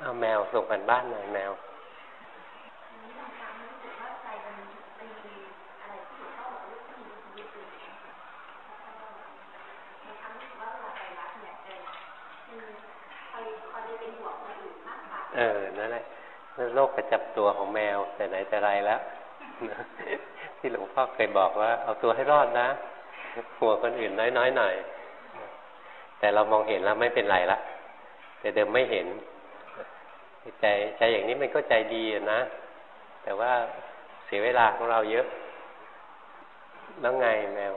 เอาแมวส่งกันบ้านหน่อยแมวเออ นั่นแหละโรคประจับตัวของแมวแต่ไหนแต่ไรแล้ว ที่หลวงพ่อเคยบอกว่า เอาตัวให้รอดนะหัวคนอื่นน้อยๆหน่อย แต่เรามองเห็นแล้วไม่เป็นไรละ แต่เดิมไม่เห็น ใจใจอย่างนี้มันก็ใจดีนะ แต่ว่าเสียเวลาของเราเยอะ แล้วไงแมว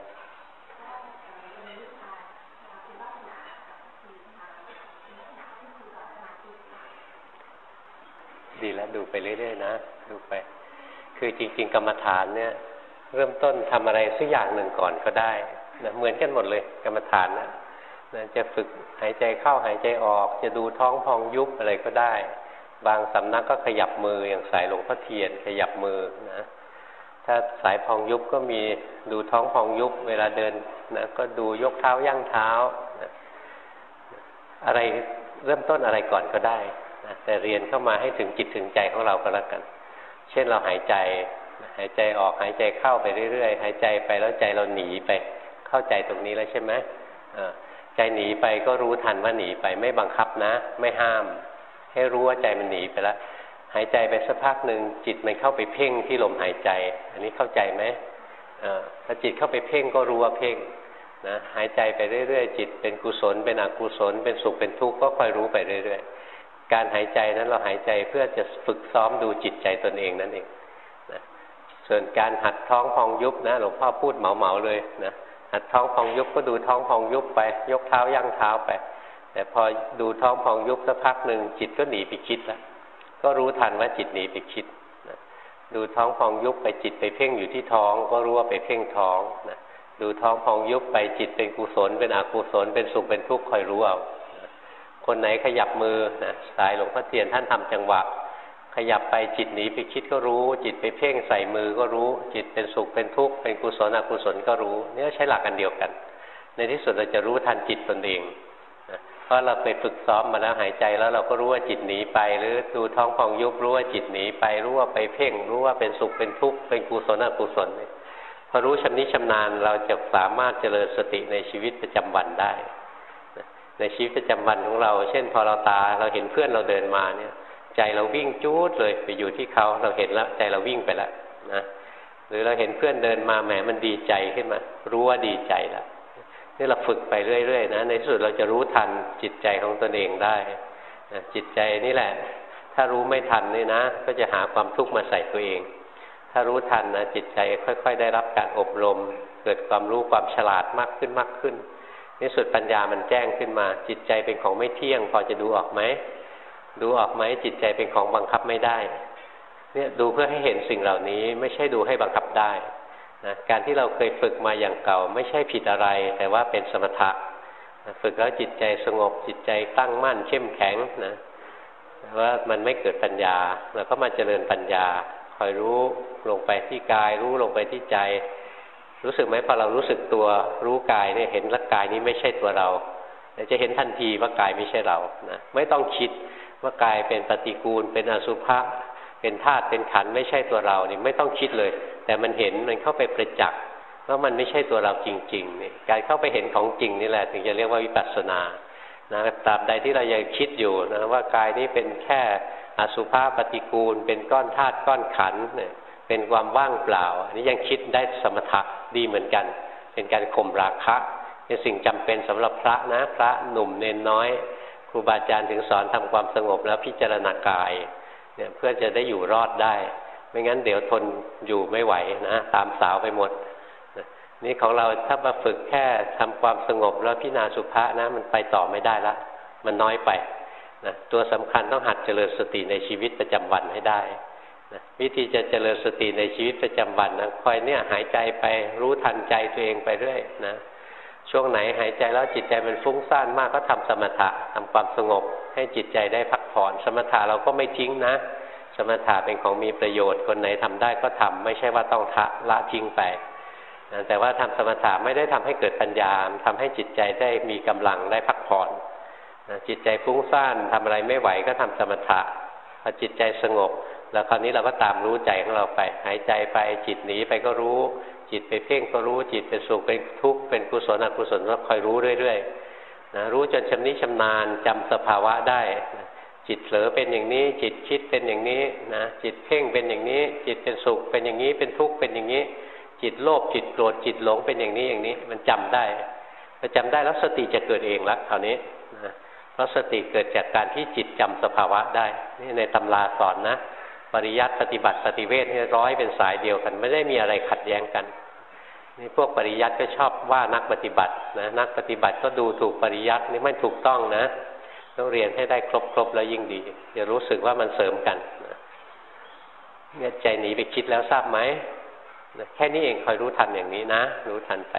ดีแล้วดูไปเรื่อยๆนะ ดูไป คือจริง ๆ กรรมฐานเนี่ย เริ่มต้นทำอะไรสักอย่างหนึ่งก่อนก็ได้นะเหมือนกันหมดเลย กรรมฐานนะนะจะฝึกหายใจเข้าหายใจออก จะดูท้องพองยุบอะไรก็ได้ บางสำนักก็ขยับมืออย่างสายหลวงพ่อเทียนขยับมือนะถ้าสายพองยุบก็มีดูท้องพองยุบเวลาเดินนะก็ดูยกเท้าย่างเท้านะอะไรเริ่มต้นอะไรก่อนก็ได้นะแต่เรียนเข้ามาให้ถึงจิตถึงใจของเราก็แล้วกัน เช่นเราหายใจ หายใจออกหายใจเข้าไปเรื่อยๆ หายใจไปแล้วใจเราหนีไป เข้าใจตรงนี้แล้วใช่ไหมใจหนีไปก็รู้ทันว่าหนีไปไม่บังคับนะ ไม่ห้าม ให้รู้ว่าใจมันหนีไปแล้วหายใจไปสักพักหนึ่งจิตมันเข้าไปเพ่งที่ลมหายใจ อันนี้เข้าใจไหมถ้าจิตเข้าไปเพ่งก็รู้ว่าเพ่งนะหายใจไปเรื่อยๆ จิตเป็นกุศล เป็นอกุศล เป็นสุขเป็นทุกข์ก็คอยรู้ไปเรื่อยๆ การหายใจนั้นเราหายใจเพื่อจะฝึกซ้อมดูจิตใจตนเองนั่นเองนะส่วนการหัดท้องพองยุบนะหลวงพ่อพูดเหมาๆเลยนะหัดท้องพองยุบก็ดูท้องพองยุบไป ยกเท้าย่างเท้าไป แต่พอดูท้องพองยุบสักพักหนึ่งจิตก็หนีไปคิดแล้วก็รู้ทันว่าจิตหนีไปคิดนะดูท้องพองยุบไปจิตไปเพ่งอยู่ที่ท้อง ก็รู้ว่าไปเพ่งท้องนะดูท้องพองยุบไปจิตเป็นกุศล เป็นอกุศล เป็นสุขเป็นทุกข์คอยรู้เอาคนไหนขยับมือนะสายหลวงพ่อเทียนท่านทำจังหวะ ขยับไปจิตหนีไปคิดก็รู้ จิตไปเพ่งใส่มือก็รู้ จิตเป็นสุขเป็นทุกข์เป็นกุศลอกุศลก็รู้ เนี่ยใช้หลักกันเดียวกัน ในที่สุดเราจะรู้ทันจิตตนเองนะ เพราะเราเคยฝึกซ้อมมาแล้วหายใจแล้วเราก็รู้ว่าจิตหนีไป หรือดูท้องพองยุบรู้ว่าจิตหนีไปรู้ว่าไปเพ่ง รู้ว่าเป็นสุขเป็นทุกข์เป็นกุศลอกุศลพอรู้ชำนิชำนาญเราจะสามารถเจริญสติในชีวิตประจำวันได้ ในชีวิตประจำวันของเรา เช่น พอเราตาเราเห็นเพื่อนเราเดินมาเนี่ย ใจเราวิ่งจูดเลยไปอยู่ที่เขาเราเห็นแล้วใจเราวิ่งไปแล้วนะหรือเราเห็นเพื่อนเดินมาแหมมันดีใจขึ้นมา รู้ว่าดีใจแล้ว นี่เราฝึกไปเรื่อยๆนะในที่สุดเราจะรู้ทันจิตใจของตนเองได้นะจิตใจนี่แหละ ถ้ารู้ไม่ทันนี่นะ ก็จะหาความทุกข์มาใส่ตัวเอง ถ้ารู้ทันนะจิตใจค่อย ๆ ได้รับการอบรม เกิดความรู้ความฉลาดมากขึ้นมากขึ้นในสุดปัญญามันแจ้งขึ้นมา จิตใจเป็นของไม่เที่ยง พอจะดูออกไหมดูออกไหมจิตใจเป็นของบังคับไม่ได้ เนี่ยดูเพื่อให้เห็นสิ่งเหล่านี้ ไม่ใช่ดูให้บังคับได้ นะการที่เราเคยฝึกมาอย่างเก่าไม่ใช่ผิดอะไร แต่ว่าเป็นสมถะฝึกแล้วจิตใจสงบจิตใจตั้งมั่นเข้มแข็งนะว่ามันไม่เกิดปัญญาเราก็มาเจริญปัญญาคอยรู้ลงไปที่กาย รู้ลงไปที่ใจ รู้สึกไหมพอเรารู้สึกตัวรู้กายเนี่ยเห็นร่างกายนี้ไม่ใช่ตัวเราจะเห็นทันทีว่ากายไม่ใช่เรานะไม่ต้องคิดว่ากายเป็นปฏิกูลเป็นอสุภะ เป็นธาตุเป็นขันไม่ใช่ตัวเรานี่ไม่ต้องคิดเลย แต่มันเห็นมันเข้าไปประจักษ์ว่ามันไม่ใช่ตัวเราจริงๆนี่การเข้าไปเห็นของจริงนี่แหละ ถึงจะเรียกว่าวิปัสสนานะตราบใดที่เรายังคิดอยู่นะว่ากายนี้เป็นแค่อสุภะปฏิกูล เป็นก้อนธาตุก้อนขันเนี่ยเป็นความว่างเปล่า อันนี้ยังคิดได้สมถะดีเหมือนกัน เป็นการข่มราคะเป็นสิ่งจำเป็นสำหรับพระนะ พระหนุ่มเนนน้อย ครูบาอาจารย์ถึงสอนทำความสงบแล้วพิจารณากาย เนี่ยเพื่อจะได้อยู่รอดได้ ไม่งั้นเดี๋ยวทนอยู่ไม่ไหวนะตามสาวไปหมดนี่ของเราถ้ามาฝึกแค่ทำความสงบแล้วพิจารณาสุภาษนะ มันไปต่อไม่ได้ละ มันน้อยไปนะตัวสำคัญต้องหัดเจริญสติในชีวิตประจำวันให้ได้นะวิธีจะเจริญสติในชีวิตประจำวันนะคอยเนี่ยหายใจไปรู้ทันใจตัวเองไปเรื่อยนะ ช่วงไหนหายใจแล้วจิตใจมันฟุ้งซ่านมากก็ทำสมถะทำความสงบ ให้จิตใจได้พักผ่อน สมถะเราก็ไม่ทิ้งนะ สมถะเป็นของมีประโยชน์คนไหนทำได้ก็ทำไม่ใช่ว่าต้องะละทิ้งไปแต่ว่าทำสมถะไม่ได้ทำให้เกิดปัญญาทำให้จิตใจได้มีกำลังได้พักผ่อนจิตใจฟุ้งซ่านทำอะไรไม่ไหวก็ทำสมถะพอจิตใจสงบ แล้วคราวนี้เราก็ตามรู้ใจของเราไป หายใจไปจิตหนีไปก็รู้ จิตไปเพ่งก็รู้จิตเป็นสุขเป็นทุกข์เป็นกุศลอกุศลก็คอยรู้เรื่อยๆนะรู้จนชำนิชำนาญจำสภาวะได้ จิตเผลอเป็นอย่างนี้ จิตคิดเป็นอย่างนี้นะจิตเพ่งเป็นอย่างนี้ จิตเป็นสุขเป็นอย่างนี้เป็นทุกข์เป็นอย่างนี้ จิตโลภจิตโกรธจิตหลงเป็นอย่างนี้อย่างนี้ มันจำได้พอจำได้แล้วสติจะเกิดเองละคราวนี้นะเพราะสติเกิดจากการที่จิตจำสภาวะได้นี่ในตำราสอนนะ ปริยัติปฏิบัติปฏิเวทนี่ร้อยเป็นสายเดียวกัน ไม่ได้มีอะไรขัดแย้งกันนี่พวกปริยัติก็ชอบว่านักปฏิบัตินะนักปฏิบัติก็ดูถูกปริยัตินี่ไม่ถูกต้องนะต้องเรียนให้ได้ครบครบแล้วยิ่งดีจะรู้สึกว่ามันเสริมกันเนี่ยใจหนีไปคิดแล้วทราบไหมแค่นี้เองคอยรู้ทันอย่างนี้นะ รู้ทันไป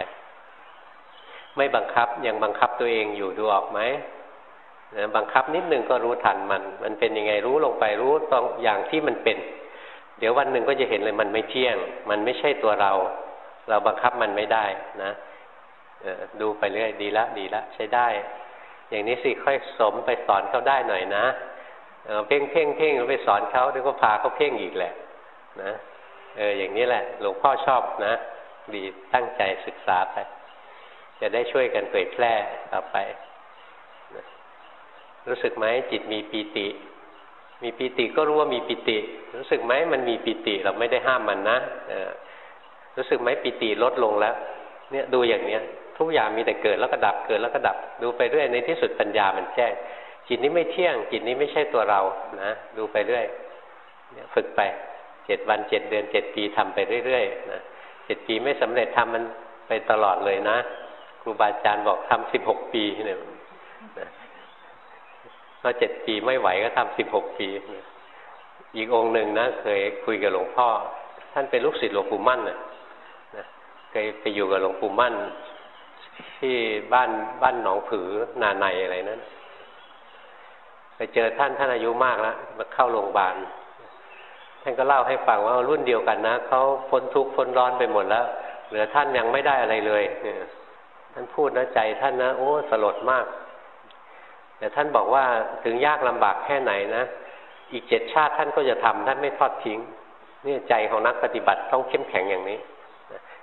ไม่บังคับยังบังคับตัวเองอยู่ดูออกไหม นะบังคับนิดนึงก็รู้ทันมัน มันเป็นยังไงรู้ลงไปรู้ตรงอย่างที่มันเป็น เดี๋ยววันหนึ่งก็จะเห็นเลยมันไม่เที่ยง มันไม่ใช่ตัวเรา เราบังคับมันไม่ได้นะดูไปเรื่อยดีละดีละใช้ได้ อย่างนี้สิค่อยสมไปสอนเขาได้หน่อยนะเพ่งเพ่งเพ่งไปสอนเขาเดี๋ยวก็พาเขาเพ่งอีกแหละนะเอออย่างนี้แหละหลวงพ่อชอบนะ ดีตั้งใจศึกษาไป จะได้ช่วยกันเผยแพร่ต่อไป รู้สึกไหมจิตมีปีติ มีปีติก็รู้ว่ามีปีติ รู้สึกไหมมันมีปีติเราไม่ได้ห้ามมันนะรู้สึกไหมปีติลดลงแล้ว เนี่ยดูอย่างเนี้ย ทุกอย่างมีแต่เกิดแล้วก็ดับเกิดแล้วก็ดับ ดูไปเรื่อยในที่สุดปัญญามันแจ้งจิตนี้ไม่เที่ยง จิตนี้ไม่ใช่ตัวเรานะดูไปเรื่อยฝึกไปเจ็ดวันเจ็ดเดือนเจ็ดปีทำไปเรื่อยๆนะเจ็ดปีไม่สำเร็จทำมันไปตลอดเลยนะครูบาอาจารย์บอกทำสิบหกปีเนี่ย พอเจ็ดปีไม่ไหวก็ทำสิบหกปี อีกองค์หนึ่งนะเคยคุยกับหลวงพ่อ ท่านเป็นลูกศิษย์หลวงปู่มั่นนะเคยไปอยู่กับหลวงปู่มั่น ที่บ้านบ้านหนองผือนาในอะไรนั้นไปเจอท่านท่านอายุมากแล้วมาเข้าโรงพยาบาลท่านก็เล่าให้ฟังว่ารุ่นเดียวกันนะเขาพ้นทุกข์พ้นร้อนไปหมดแล้ว เหลือท่านยังไม่ได้อะไรเลยท่านพูดนะใจท่านนะโอ้สลดมาก แต่ท่านบอกว่าถึงยากลำบากแค่ไหนนะ อีกเจ็ดชาติท่านก็จะทำท่านไม่ทอดทิ้งนี่ใจของนักปฏิบัติต้องเข้มแข็งอย่างนี้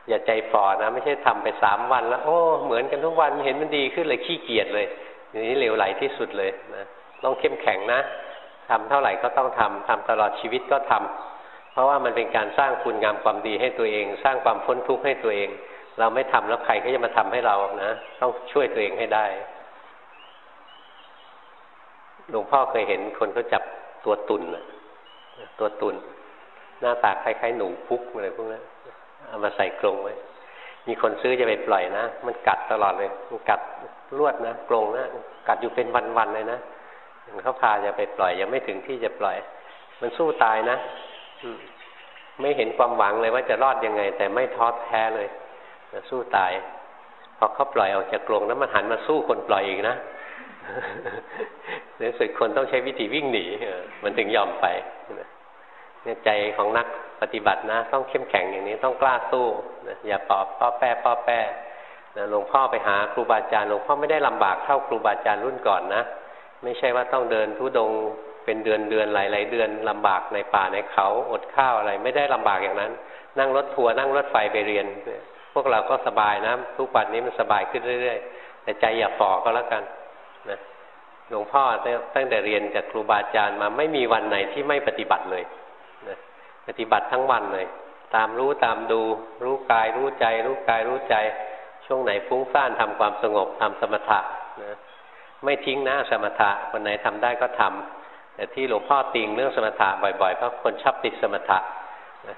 อย่าใจฝ่อนะ ไม่ใช่ทำไปสามวันแล้ว โอ้ เหมือนกันทุกวันเห็นมันดีขึ้นเลยขี้เกียจเลยอย่างนี้เลวไหลที่สุดเลยนะต้องเข้มแข็งนะทำเท่าไหร่ก็ต้องทำทำตลอดชีวิตก็ทำเพราะว่ามันเป็นการสร้างคุณงามความดีให้ตัวเอง สร้างความพ้นทุกข์ให้ตัวเอง เราไม่ทำแล้วใครก็จะมาทำให้เรานะ ต้องช่วยตัวเองให้ได้ หลวงพ่อเคยเห็นคนเขาจับตัวตุนตัวตุน หน้าตาคล้ายๆหนูพุกอะไรพวกนั้นเอามาใส่กรงไว้ มีคนซื้อจะไปปล่อยนะ มันกัดตลอดเลย มันกัดลวดนะกรงนะ กัดอยู่เป็นวันๆเลยนะเขาพาจะไปปล่อย ยังไม่ถึงที่จะปล่อย มันสู้ตายนะไม่เห็นความหวังเลยว่าจะรอดยังไง แต่ไม่ท้อแท้เลยสู้ตาย พอเขาปล่อยออกจากกรงแล้วมันหันมาสู้คนปล่อยอีกนะ รู้สึกคนต้องใช้วิธีวิ่งหนีมันถึงยอมไปเนี่ยใจของนักปฏิบัตินะ ต้องเข้มแข็งอย่างนี้ต้องกล้าสู้นะอย่าปอบป้อแป้ป้อแป้นะหลวงพ่อไปหาครูบาอาจารย์หลวงพ่อไม่ได้ลำบากเท่าครูบาอาจารย์รุ่นก่อนนะไม่ใช่ว่าต้องเดินทุดงเป็นเดือนเดือนหลายๆเดือนลำบากในป่าในเขาอดข้าวอะไร ไม่ได้ลำบากอย่างนั้น นั่งรถทัวร์นั่งรถไฟไปเรียน พวกเราก็สบายนะทุกวันนี้มันสบายขึ้นเรื่อย ๆ แต่ใจอย่าฝ่อก็แล้วกัน หลวงพ่อตั้งแต่เรียนจากครูบาอาจารย์มาไม่มีวันไหนที่ไม่ปฏิบัติเลยนะปฏิบัติทั้งวันเลย ตามรู้ตามดู รู้กายรู้ใจ รู้กายรู้ใจ ช่วงไหนฟุ้งซ่านทำความสงบทำสมถะนะไม่ทิ้งนะสมถะคนไหนทำได้ก็ทำแต่ที่หลวงพ่อติงเรื่องสมถะบ่อยๆเพราะคนชอบติดสมถะ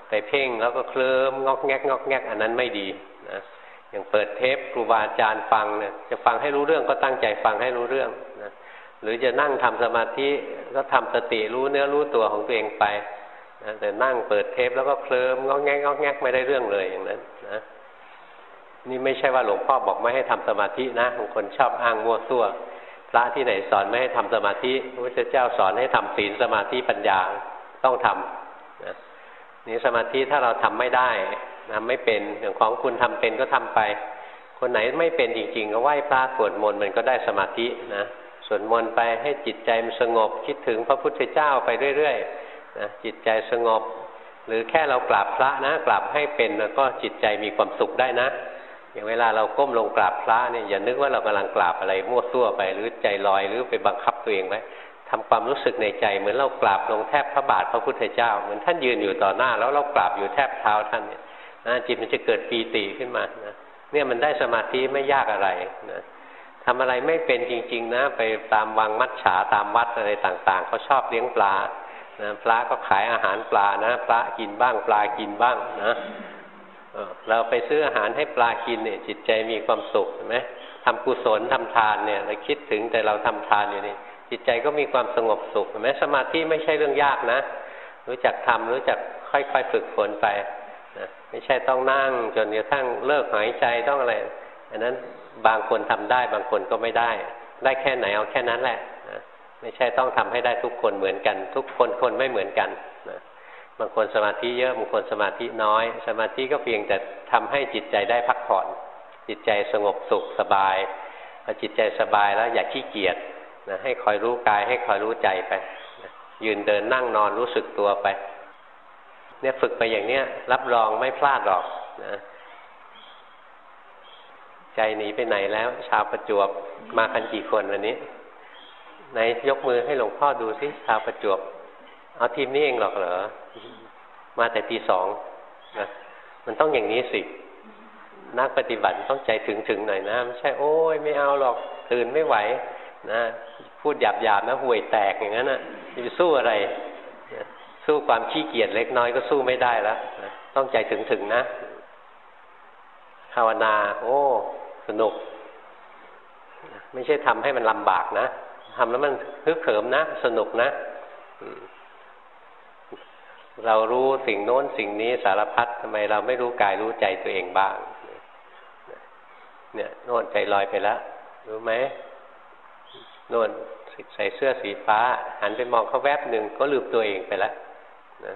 ไปเพ่งแล้วก็เคลิ้มงอกแงกงอกแงกอันนั้นไม่ดีนะอย่างเปิดเทปครูบาอาจารย์ฟังเนี่ยจะฟังให้รู้เรื่องก็ตั้งใจฟังให้รู้เรื่อง หรือจะนั่งทำสมาธิก็ทำสติรู้เนื้อรู้ตัวของตัวเองไปนะแต่นั่งเปิดเทปแล้วก็เคลิ้มงอแงกงอแงกไม่ได้เรื่องเลยอย่างนั้นนะนี่ไม่ใช่ว่าหลวงพ่อบอกไม่ให้ทำสมาธินะบางคนชอบอ้างมั่วซั่วพระที่ไหนสอนไม่ให้ทำสมาธิพระพุทธเจ้าสอนให้ทำศีลสมาธิปัญญาต้องทำนะนี่สมาธิถ้าเราทำไม่ได้ทำไม่เป็นอย่างของคุณทำเป็นก็ทำไป คนไหนไม่เป็นจริง ๆ ก็ไหว้พระสวดมนต์มันก็ได้สมาธินะ สวดมนต์ไปให้จิตใจมันสงบคิดถึงพระพุทธเจ้าไปเรื่อยๆนะจิตใจสงบ หรือแค่เรากราบพระนะกราบให้เป็นแล้วก็จิตใจมีความสุขได้นะ อย่างเวลาเราก้มลงกราบพระเนี่ยอย่านึกว่าเรากำลังกราบอะไรมั่วซั่วไปหรือใจลอยหรือไปบังคับตัวเองไว้ทำความรู้สึกในใจเหมือนเรากราบลงแทบพระบาทพระพุทธเจ้า เหมือนท่านยืนอยู่ต่อหน้า แล้วเรากราบอยู่แทบเท้าท่านเนี่ยนะจิตมันจะเกิดปีติขึ้นมานะเนี่ยมันได้สมาธิไม่ยากอะไรนะ ทำอะไรไม่เป็นจริง ๆ นะ ไปตามวังมัดฉาตามวัดอะไรต่างๆเขาชอบเลี้ยงปลานะพระก็ขายอาหารปลานะพระกินบ้าง ปลากินบ้างนะเราไปซื้ออาหารให้ปลากินเนี่ย จิตใจมีความสุขเห็นไหมทำกุศลทำทานเนี่ยเราคิดถึงแต่เราทำทานอยู่นี่จิตใจก็มีความสงบสุขเห็นไหมสมาธิไม่ใช่เรื่องยากนะ รู้จักทำรู้จักค่อยๆฝึกฝนไปนะไม่ใช่ต้องนั่งจนกระทั่งเลิกหายใจต้องอะไรอันนั้น บางคนทำได้ บางคนก็ไม่ได้ ได้แค่ไหนเอาแค่นั้นแหละไม่ใช่ต้องทำให้ได้ทุกคนเหมือนกัน ทุกคนคนไม่เหมือนกันนะบางคนสมาธิเยอะบางคนสมาธิน้อย สมาธิก็เพียงแต่ทำให้จิตใจได้พักผ่อน จิตใจสงบสุขสบายพอจิตใจสบายแล้วอย่าขี้เกียจนะให้คอยรู้กายให้คอยรู้ใจไปนะยืนเดินนั่งนอนรู้สึกตัวไป เนี่ยฝึกไปอย่างเนี้ยรับรองไม่พลาดหรอกนะ ใจหนีไปไหนแล้ว ชาวประจวบมากันกี่คนวันนี้ไหนยกมือให้หลวงพ่อดูสิชาวประจวบ เอาทีมนี้เองหรอกเหรอ มาแต่ตีสองนะมันต้องอย่างนี้สินักปฏิบัติต้องใจถึงถึงหน่อยนะไม่ใช่โอ้ยไม่เอาหรอกตื่นไม่ไหว นะพูดหยาบหยาบนะห่วยแตกอย่างนั้นนะจะสู้อะไร สู้ความขี้เกียจเล็กน้อยก็สู้ไม่ได้แล้วต้องใจถึงถึงนะภาวนา โอ้ สนุก ไม่ใช่ทำให้มันลำบากนะทำแล้วมันฮึกเหิมนะ สนุกนะ เรารู้สิ่งโน้นสิ่งนี้สารพัดทำไมเราไม่รู้กายรู้ใจตัวเองบ้าง เนี่ยโน่นใจลอยไปแล้ว รู้ไหมโน่นใส่เสื้อสีฟ้า หันไปมองเขาแวบหนึ่งก็ลืมตัวเองไปแล้วนะ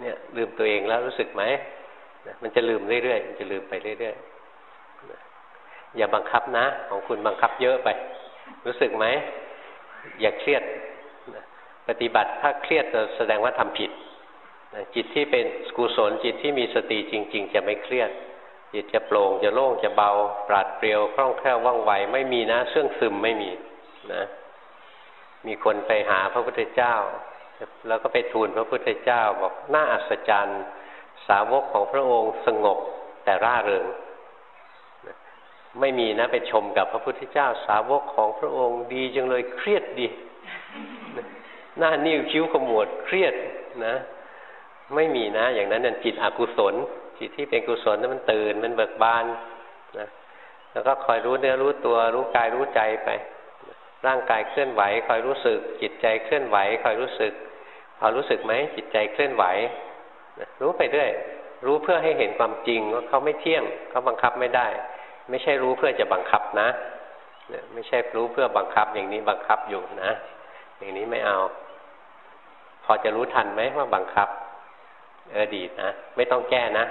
เนี่ยลืมตัวเองแล้วรู้สึกไหม มันจะลืมเรื่อยๆ มันจะลืมไปเรื่อยๆ อย่าบังคับนะ ของคุณบังคับเยอะไป รู้สึกไหม อย่าเครียด ปฏิบัติถ้าเครียดจะแสดงว่าทำผิด จิตที่เป็นกุศลจิตที่มีสติจริง ๆ จะไม่เครียด จิตจะโปร่งจะโล่งจะเบา ปราดเปรียวคล่องแคล่วว่องไวไม่มีนะเสื่องซึมไม่มีนะมีคนไปหาพระพุทธเจ้า แล้วก็ไปทูลพระพุทธเจ้าบอกน่าอัศจรรย์ สาวกของพระองค์สงบแต่ร่าเริง ไม่มีนะไปชมกับพระพุทธเจ้าสาวกของพระองค์ดีจังเลยเครียดดี หน้านิ้วคิ้วขมวดเครียดนะ ไม่มีนะ อย่างนั้นนั่นจิตอกุศล จิตที่เป็นกุศลนั้นมันตื่นมันเบิกบานนะแล้วก็คอยรู้เนื้อรู้ตัวรู้กายรู้ใจไป ร่างกายเคลื่อนไหว คอยรู้สึก จิตใจเคลื่อนไหว คอยรู้สึกพอรู้สึกไหมจิตใจเคลื่อนไหวรู้ไปเรื่อยรู้เพื่อให้เห็นความจริงว่าเขาไม่เที่ยงเขาบังคับไม่ได้ ไม่ใช่รู้เพื่อจะบังคับนะไม่ใช่รู้เพื่อบังคับอย่างนี้บังคับอยู่นะ อย่างนี้ไม่เอา พอจะรู้ทันไหมว่าบังคับ เออดีนะไม่ต้องแก้นะ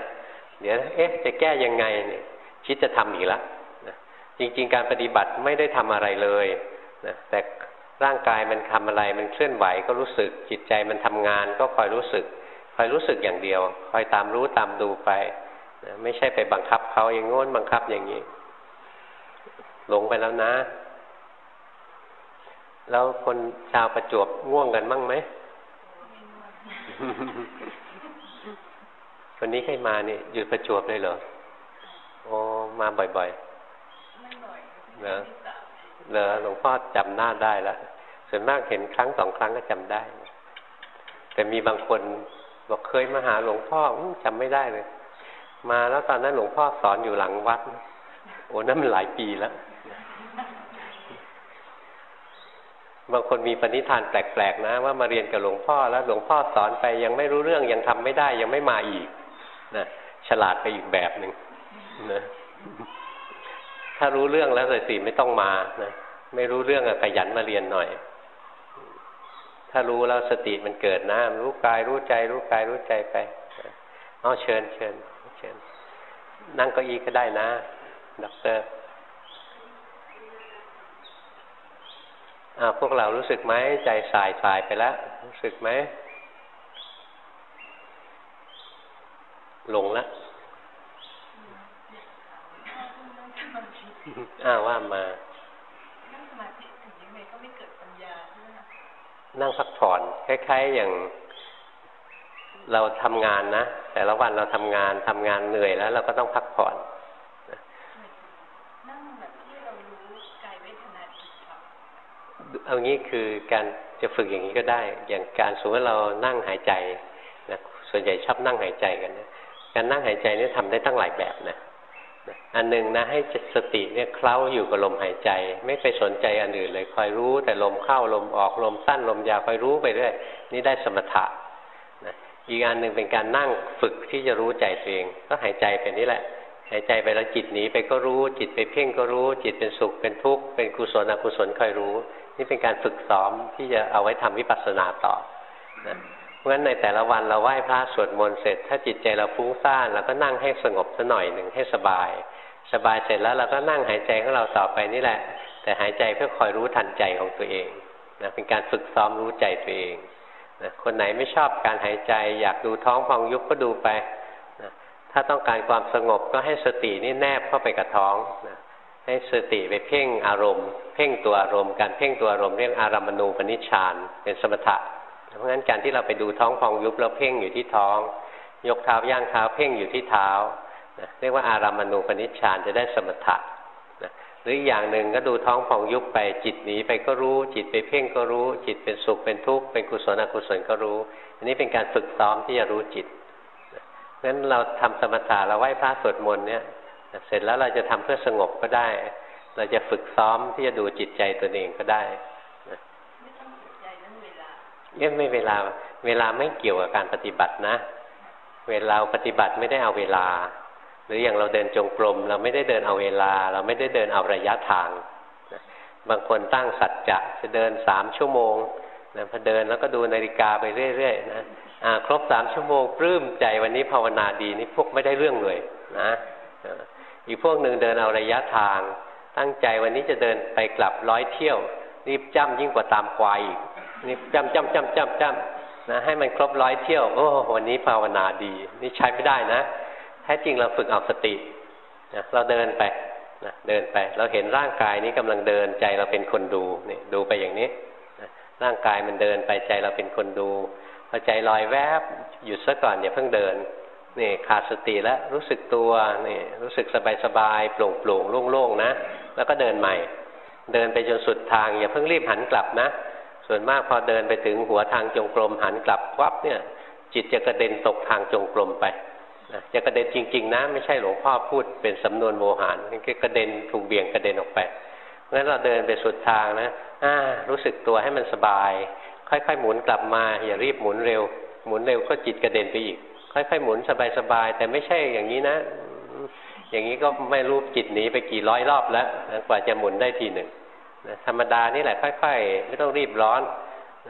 เดี๋ยวเอ๊ะจะแก้ยังไงเนี่ยคิดจะทำอีกแล้วนะจริง ๆ การปฏิบัติไม่ได้ทำอะไรเลยนะแต่ร่างกายมันทำอะไรมันเคลื่อนไหวก็รู้สึก จิตใจมันทำงานก็คอยรู้สึกคอยรู้สึกอย่างเดียว คอยตามรู้ตามดูไป ไม่ใช่ไปบังคับเขาอย่างง้นบังคับอย่างนี้ หลงไปแล้วนะ แล้วคนชาวประจวบง่วงกันมั่งไหมวันนี้ใครมานี่อยู่ประจวบเลยเหรอโอ้มาบ่อยๆเหรอเหรอหลวงพ่อจำหน้าได้แล้วส่วนมากเห็นครั้งสองครั้งก็จำได้ แต่มีบางคนบอกเคยมาหาหลวงพ่อจำไม่ได้เลย มาแล้วตอนนั้นหลวงพ่อสอนอยู่หลังวัด โอ้นั่นมันหลายปีแล้ว บางคนมีปณิธานแปลกๆนะ ว่ามาเรียนกับหลวงพ่อแล้วหลวงพ่อสอนไปยังไม่รู้เรื่องยังทำไม่ได้ ยังไม่มาอีกนะฉลาดไปอีกแบบหนึ่งนะถ้ารู้เรื่องแล้วเลยสิไม่ต้องมานะไม่รู้เรื่องอะขยันมาเรียนหน่อย ถ้ารู้แล้วสติมันเกิดนะรู้กายรู้ใจ รู้กายรู้ใจไป เอาเชิญเชิญ นั่งเก้าอี้ก็ได้นะ ด็อกเตอร์อ่าพวกเรารู้สึกไหมใจสายสายไปแล้ว รู้สึกไหมหลงละอ้าว่ามานั่งสมาธิถึงยังไงก็ไม่เกิดปัญญานั่งพักผ่อนคล้าย ๆ อย่าง เราทำงานนะแต่ละวันเราทำงานทำงานเหนื่อยแล้ว เราก็ต้องพักผ่อนนั่งแบบที่เรารู้กายเวทนาจิตเอางี้คือการจะฝึกอย่างนี้ก็ได้ อย่างการสมมติเรานั่งหายใจนะส่วนใหญ่ชอบนั่งหายใจกันนะการนั่งหายใจนี่ทำได้ตั้งหลายแบบนะอันหนึ่งนะให้สติเนี่ยเคล้าอยู่กับลมหายใจ ไม่ไปสนใจอันอื่นเลยคอยรู้แต่ลมเข้าลมออกลมสั้นลมยาวคอยรู้ไปเรื่อยนี่ได้สมถะนะ อีกอันหนึ่งเป็นการนั่งฝึกที่จะรู้ใจตัวเอง ก็หายใจไปนี่แหละ หายใจไปแล้วจิตหนีไปก็รู้จิตไปเพ่งก็รู้ จิตเป็นสุขเป็นทุกข์เป็นกุศลอกุศลคอยรู้ นี่เป็นการฝึกซ้อมที่จะเอาไว้ทำวิปัสสนาต่อนะเพราะฉะนั้นในแต่ละวันเราไหว้พระสวดมนต์เสร็จ ถ้าจิตใจเราฟุ้งซ่านเราก็นั่งให้สงบสักหน่อยหนึ่งให้สบาย สบายเสร็จแล้วเราก็นั่งหายใจของเราต่อไปนี่แหละ แต่หายใจเพื่อคอยรู้ทันใจของตัวเองนะเป็นการฝึกซ้อมรู้ใจตัวเอง นะคนไหนไม่ชอบการหายใจ อยากดูท้องพองยุบก็ดูไปนะถ้าต้องการความสงบก็ให้สตินี่แนบเข้าไปกับท้องนะให้สติไปเพ่งอารมณ์ เพ่งตัวอารมณ์ การเพ่งตัวอารมณ์เรียกอารามณูปนิชฌานเป็นสมถะ เพราะงั้นการที่เราไปดูท้องพองยุบเราเพ่งอยู่ที่ท้อง ยกเท้าย่างเท้าเพ่งอยู่ที่เท้านะเรียกว่าอารามณูปนิชฌานจะได้สมถะ นะหรืออย่างหนึ่งก็ดูท้องผ่องยุบไปจิตหนีไปก็รู้ จิตไปเพ่งก็รู้ จิตเป็นสุขเป็นทุกข์เป็นกุศลอกุศลก็รู้ อันนี้เป็นการฝึกซ้อมที่จะรู้จิตเพราะฉะนั้นเราทำสมถะเราไหว้พระสวดมนต์เนี่ยเสร็จแล้วเราจะทำเพื่อสงบก็ได้ เราจะฝึกซ้อมที่จะดูจิตใจตัวเองก็ได้ไม่ต้องสนใจเรื่องเวลาเนี่ยไม่เวลาเวลาไม่เกี่ยวกับการปฏิบัตินะ เวลาปฏิบัติไม่ได้เอาเวลา หรืออย่างเราเดินจงกรม เราไม่ได้เดินเอาเวลา เราไม่ได้เดินเอาระยะทางบางคนตั้งสัจจะจะเดินสามชั่วโมงนะพอเดินแล้วก็ดูนาฬิกาไปเรื่อยๆนะอ่าครบสามชั่วโมงปลื้มใจวันนี้ภาวนาดีนี่พวกไม่ได้เรื่องเลยนะอีกพวกหนึ่งเดินเอาระยะทาง ตั้งใจวันนี้จะเดินไปกลับร้อยเที่ยว รีบจ้ำยิ่งกว่าตามควายอีกนี่จ้ำจ้ำจ้ำจ้ำจ้ำนะให้มันครบร้อยเที่ยวโอ้วันนี้ภาวนาดี นี่ใช้ไม่ได้นะ ท้จริงเราฝึกเอาสตินะเราเดินไปนะเดินไป เราเห็นร่างกายนี้กำลังเดินใจเราเป็นคนดูนี่ดูไปอย่างนี้นะร่างกายมันเดินไปใจเราเป็นคนดูพอใจลอยแวบหยุดซะก่อนอย่าเพิ่งเดินนี่ขาดสติแล้วรู้สึกตัวนี่รู้สึกสบายสบายโปร่งโปร่งโล่งๆนะ แล้วก็เดินใหม่ เดินไปจนสุดทาง อย่าเพิ่งรีบหันกลับนะ ส่วนมากพอเดินไปถึงหัวทางจงกรมหันกลับวับเนี่ย จิตจะกระเด็นตกทางจงกรมไป นะจะกระเด็นจริง ๆ นะ ไม่ใช่หลวงพ่อพูดเป็นสำนวนโมหารนี่กระเด็นถูกเบี่ยงกระเด็นออกไปงั้นเราเดินไปสุดทางนะอ่ารู้สึกตัวให้มันสบาย ค่อยๆหมุนกลับมา อย่ารีบหมุนเร็ว หมุนเร็วก็จิตกระเด็นไปอีก ค่อยๆหมุนสบายๆแต่ไม่ใช่อย่างนี้นะ อย่างนี้ก็ไม่รู้จิตหนีไปกี่ร้อยรอบแล้วกว่าจะหมุนได้ทีหนึ่งนะธรรมดานี่แหละค่อยๆ ไม่ต้องรีบร้อน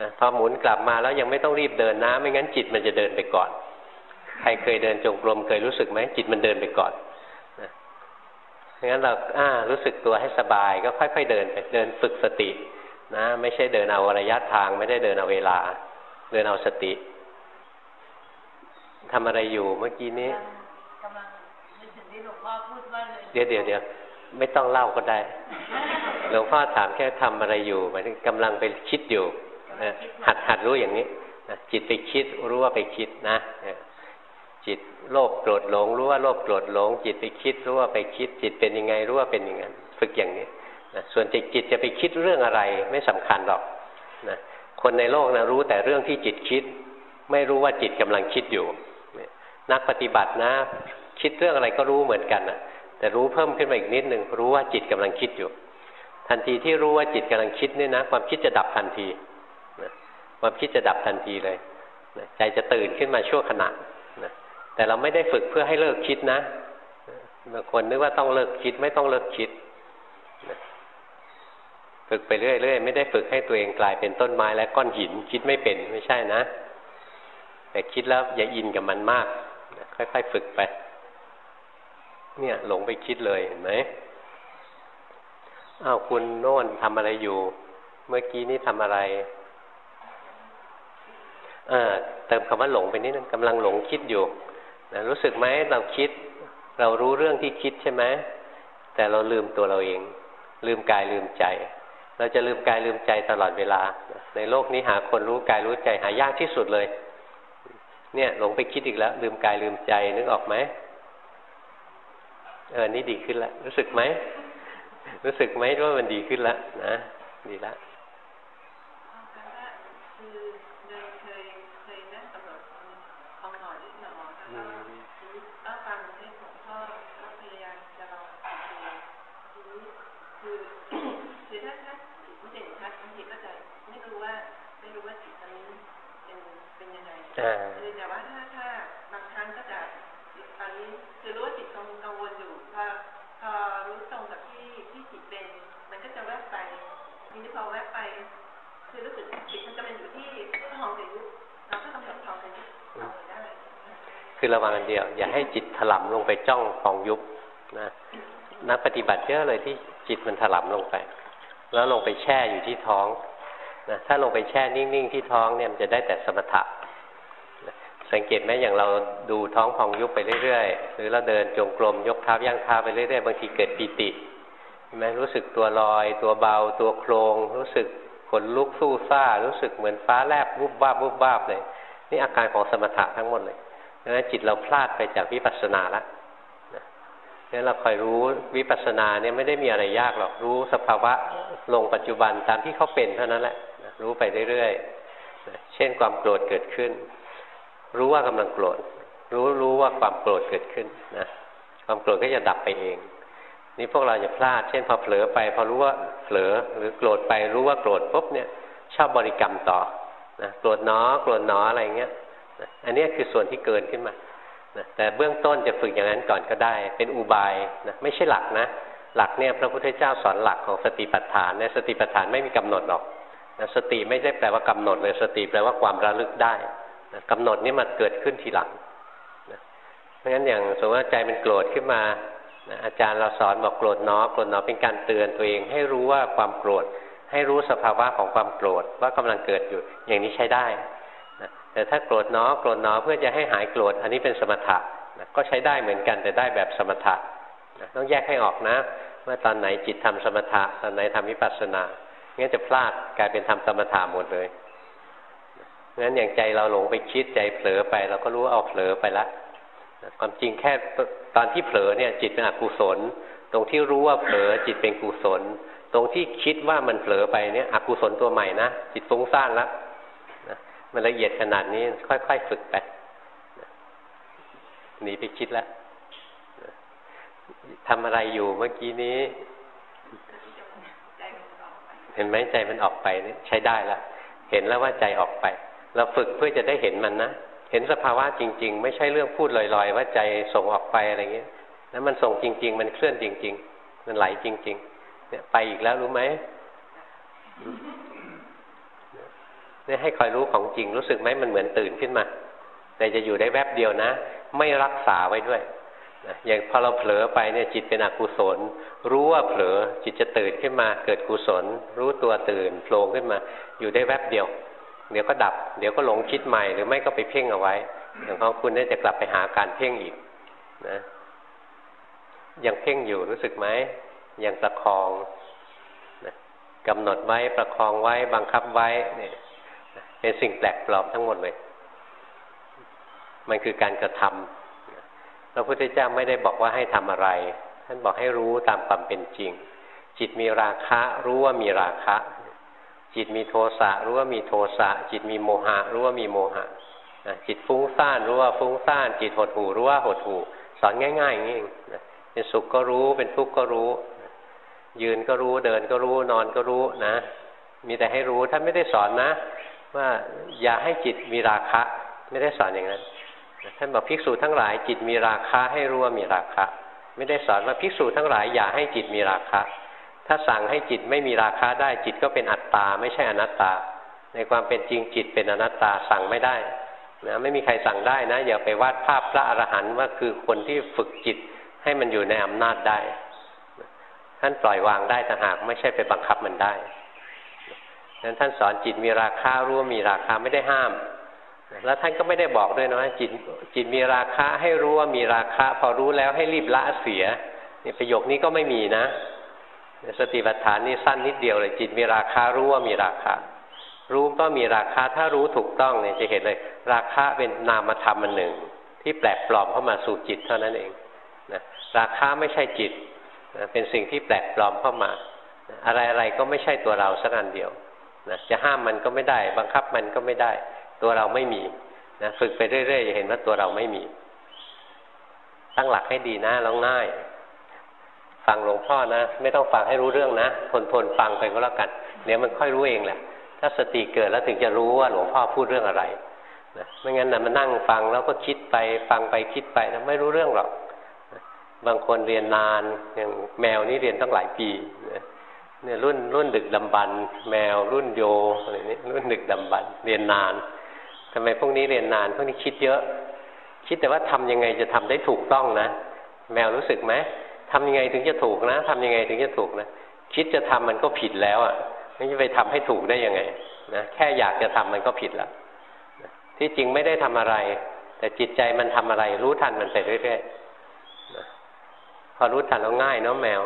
นะพอหมุนกลับมาแล้วยังไม่ต้องรีบเดินนะ ไม่งั้นจิตมันจะเดินไปก่อน ใครเคยเดินจงกรมเคยรู้สึกไหมจิตมันเดินไปก่อนนะงั้นเราอ่ารู้สึกตัวให้สบายก็ค่อย ๆ เดินไปเดินฝึกสตินะ ไม่ใช่เดินเอาระยะทางไม่ได้เดินเอาเวลา เดินเอาสติทำอะไรอยู่เมื่อกี้นี้กำลังนึกถึงที่หลวงพ่อพูดว่าเลยเดี๋ยวเดี๋ยวเดี๋ยวไม่ต้องเล่าก็ได้ หลวงพ่อถามแค่ทำอะไรอยู่หมายถึงกำลังไปคิดอยู่หัดหัดรู้อย่างนี้จิตไปคิดรู้ว่าไปคิดนะ จิตโลภโกรธหลง รู้ว่าโลภโกรธหลง จิตไปคิดรู้ว่าไปคิดจิตเป็นยังไงรู้ว่าเป็นอย่างนั้นฝึกอย่างนี้นะส่วนจิตจิตจะไปคิดเรื่องอะไรไม่สำคัญหรอกนะคนในโลกนะรู้แต่เรื่องที่จิตคิด ไม่รู้ว่าจิตกำลังคิดอยู่ นักปฏิบัตินะ คิดเรื่องอะไรก็รู้เหมือนกันนะแต่รู้เพิ่มขึ้นมาอีกนิดหนึ่งรู้ว่าจิตกำลังคิดอยู่ ทันทีที่รู้ว่าจิตกำลังคิดนี่นะ ความคิดจะดับทันทีความคิดจะดับทันทีเลยใจจะตื่นขึ้นมาชั่วขณะ แต่เราไม่ได้ฝึกเพื่อให้เลิกคิดนะบางคนนึกว่าต้องเลิกคิดไม่ต้องเลิกคิดฝึกไปเรื่อยๆไม่ได้ฝึกให้ตัวเองกลายเป็นต้นไม้และก้อนหินคิดไม่เป็นไม่ใช่นะ แต่คิดแล้วอย่าอินกับมันมาก ค่อยๆฝึกไป เนี่ย หลงไปคิดเลยเห็นไหมอ้าวคุณโน่นทำอะไรอยู่ เมื่อกี้นี่ทำอะไรเออเติมคำว่าหลงไปนิดนึงกำลังหลงคิดอยู่ นะรู้สึกไหมเราคิด เรารู้เรื่องที่คิดใช่ไหมแต่เราลืมตัวเราเอง ลืมกายลืมใจ เราจะลืมกายลืมใจตลอดเวลา ในโลกนี้หาคนรู้กายรู้ใจหายากที่สุดเลย เนี่ยหลงไปคิดอีกแล้ว ลืมกายลืมใจนึกออกไหมเออนี่ดีขึ้นแล้วรู้สึกไหมรู้สึกไหมว่ามันดีขึ้นแล้วนะ ดีแล้วแต่ว่าถ้าถ้าบางครั้งก็จะตอนนี้คือรู้ว่าจิตกังวลอยู่พอพอรู้ตรงกับที่ที่จิตเป็น มันก็จะแวบไปทีนี้พอแวบไป คือรู้สึกจิตมันจะเป็นอยู่ที่ทองกับยุเราก็กำหนดทองกับยุได้ คือระวังอันเดียว อย่าให้จิตถลำลงไปจ้องฟองยุบนะนักปฏิบัติเยอะเลยที่จิตมันถลำลงไป แล้วลงไปแช่อยู่ที่ท้องนะถ้าลงไปแช่นิ่งๆที่ท้องเนี่ยมันจะได้แต่สมถะสังเกตไหมอย่างเราดูท้องพองยุบไปเรื่อยๆ หรือเราเดินจงกรมยกเท้าย่างเท้าไปเรื่อยๆ บางทีเกิดปีติเห็นไหมรู้สึกตัวลอย ตัวเบา ตัวโครง รู้สึกขนลุกสู้ซ่า รู้สึกเหมือนฟ้าแลบวุบวาบวุบวาบเลย นี่อาการของสมถะทั้งหมดเลย ดังนั้นจิตเราพลาดไปจากวิปัสสนาแล้วนี่เราคอยรู้วิปัสสนาเนี่ยไม่ได้มีอะไรยากหรอกรู้สภาวะลงปัจจุบันตามที่เขาเป็นเท่านั้นแหละรู้ไปเรื่อยๆเช่นความโกรธเกิดขึ้น รู้ว่ากำลังโกรธรู้รู้ว่าความโกรธเกิดขึ้นนะความโกรธก็จะดับไปเอง นี่พวกเราจะพลาด เช่นพอเผลอไป พอรู้ว่าเผลอหรือโกรธไปรู้ว่าโกรธปุ๊บเนี่ยชอบบริกรรมต่อนะโกรธเน้อโกรธเน้ออะไรเงี้ย อันนี้คือส่วนที่เกินขึ้นมานะแต่เบื้องต้นจะฝึกอย่างนั้นก่อนก็ได้ เป็นอุบายนะไม่ใช่หลักนะ หลักเนี่ยพระพุทธเจ้าสอนหลักของสติปัฏฐานเนี่ยสติปัฏฐานไม่มีกำหนดหรอกนะสติไม่ได้แปลว่ากำหนดเลยสติแปลว่าความระลึกได้กำหนดนี่มันเกิดขึ้นทีหลังนะเพราะฉะนั้นอย่างสมมติว่าใจมันโกรธขึ้นมานะอาจารย์เราสอนบอกโกรธน้อโกรธน้อเป็นการเตือนตัวเองให้รู้ว่าความโกรธ ให้รู้สภาวะของความโกรธว่ากำลังเกิดอยู่อย่างนี้ใช้ได้ แต่ถ้าโกรธน้อโกรธน้อเพื่อจะให้หายโกรธอันนี้เป็นสมถะนะก็ใช้ได้เหมือนกันแต่ได้แบบสมถะนะต้องแยกให้ออกนะว่าตอนไหนจิตทำสมถะตอนไหนทำวิปัสสนางั้นจะพลาดกลายเป็นทำสมถะหมดเลยงั้นอย่างใจเราหลงไปคิดใจเผลอไปเราก็รู้ว่าเอาเผลอไปละความจริงแค่ตอนที่เผลอเนี่ย จิตเป็นอกุศล ตรงที่รู้ว่าเผลอจิตเป็นกุศล ตรงที่คิดว่ามันเผลอไปเนี่ยอกุศลตัวใหม่นะจิตฟุ้งซ่านแล้ว มันละเอียดขนาดนี้ค่อยๆฝึกไปหนีไปคิดแล้วทำอะไรอยู่เมื่อกี้นี้ เห็นไหมใจมันออกไปนี่ใช้ได้แล้วเห็นแล้วว่าใจออกไป เราฝึกเพื่อจะได้เห็นมันนะเห็นสภาวะจริง ๆ ไม่ใช่เรื่องพูดลอยๆ ว่าใจส่งออกไปอะไรเงี้ยแล้วมันส่งจริง ๆ มันเคลื่อนจริง ๆ มันไหลจริง ๆ เนี่ยไปอีกแล้วรู้ไหม นี่ให้คอยรู้ของจริงรู้สึกไหมมันเหมือนตื่นขึ้นมาแต่จะอยู่ได้แวบเดียวนะ ไม่รักษาไว้ด้วยอย่างพอเราเผลอไปเนี่ยจิตเป็นอกุศล รู้ว่าเผลอจิตจะตื่นขึ้นมา เกิดกุศล รู้ตัวตื่นโผล่ขึ้นมา อยู่ได้แวบเดียว เดี๋ยวก็ดับ เดี๋ยวก็หลงคิดใหม่หรือไม่ก็ไปเพ่งเอาไว้อย่างของคุณเนี่ยจะกลับไปหาการเพ่งอีกนะยังเพ่งอยู่รู้สึกไหมยังประคองนะกำหนดไว้ประคองไว้บังคับไว้เนี่ย เป็นสิ่งแปลกปลอมทั้งหมดเลย มันคือการกระทำพระพุทธเจ้าไม่ได้บอกว่าให้ทำอะไร ท่านบอกให้รู้ตามความเป็นจริง จิตมีราคะ รู้ว่ามีราคะ จิตมีโทสะรู้ว่ามีโทสะ จิตมีโมหะ รู้ว่ามีโมหะจิตฟุ้งซ่านรู้ว่าฟุ้งซ่าน จิตหดหู่รู้ว่าหดหู่สอนง่ายๆอย่างนี้เป็นสุขก็รู้เป็นทุกข์ก็รู้ ยืนก็รู้เดินก็รู้นอนก็รู้นะ มีแต่ให้รู้ท่านไม่ได้สอนนะ ว่าอย่าให้จิตมีราคะ ไม่ได้สอนอย่างนั้นท่านบอกภิกษุทั้งหลายจิตมีราคะให้รู้ว่ามีราคะ ไม่ได้สอนว่าภิกษุทั้งหลายอย่าให้จิตมีราคะ ถ้าสั่งให้จิตไม่มีราคาได้จิตก็เป็นอัตตา ไม่ใช่อนัตตา ในความเป็นจริงจิตเป็นอนัตตาสั่งไม่ได้นะไม่มีใครสั่งได้นะ อย่าไปวาดภาพพระอรหันต์ว่าคือคนที่ฝึกจิตให้มันอยู่ในอำนาจได้ท่านปล่อยวางได้ต่างหากไม่ใช่ไปบังคับมันได้ นั้นท่านสอนจิตมีราคารู้ว่ามีราคาไม่ได้ห้าม แล้วท่านก็ไม่ได้บอกด้วยนะจิตจิตมีราคาให้รู้ว่ามีราคาพอรู้แล้วให้รีบละเสียนี่ประโยคนี้ก็ไม่มีนะ สติปัฏฐานนี่สั้นนิดเดียวเลยจิตมีราคารู้ว่ามีราคา รู้ก็มีราคาถ้ารู้ถูกต้องเนี่ยจะเห็นเลย ราคาเป็นนามธรรมอันหนึ่ง ที่แปลกปลอมเข้ามาสู่จิตเท่านั้นเองนะราคาไม่ใช่จิตนะเป็นสิ่งที่แปลกปลอมเข้ามา อะไรอะไรก็ไม่ใช่ตัวเราสักอันเดียว นะจะห้ามมันก็ไม่ได้ บังคับมันก็ไม่ได้ ตัวเราไม่มีนะฝึกไปเรื่อยๆจะเห็นว่าตัวเราไม่มี ตั้งหลักให้ดีนะแล้วง่าย ฟังหลวงพ่อนะ ไม่ต้องฟังให้รู้เรื่องนะทนทนฟังไปก็แล้วกันเดี๋ยวมันค่อยรู้เองแหละ ถ้าสติเกิดแล้วถึงจะรู้ว่าหลวงพ่อพูดเรื่องอะไรนะไม่งั้นนะมันนั่งฟังแล้วก็คิดไปฟังไปคิดไปนะไม่รู้เรื่องหรอกบางคนเรียนนานอย่างแมวนี่เรียนตั้งหลายปี เนี่ยรุ่นรุ่นดึกดำบรรแมวรุ่นโยอะไรนี้รุ่นดึกดำบรรเรียนนานทำไมพวกนี้เรียนนานพวกนี้คิดเยอะ คิดแต่ว่าทำยังไงจะทำได้ถูกต้องนะ แมวรู้สึกไหมทำยังไงถึงจะถูกนะทำยังไงถึงจะถูกนะคิดจะทำมันก็ผิดแล้วอะไม่จะไปทำให้ถูกได้ยังไงนะแค่อยากจะทำมันก็ผิดแล้วที่จริงไม่ได้ทำอะไร แต่จิตใจมันทำอะไร รู้ทันมันไปเรื่อยๆพอรู้ทันแล้วง่ายเนาะแมว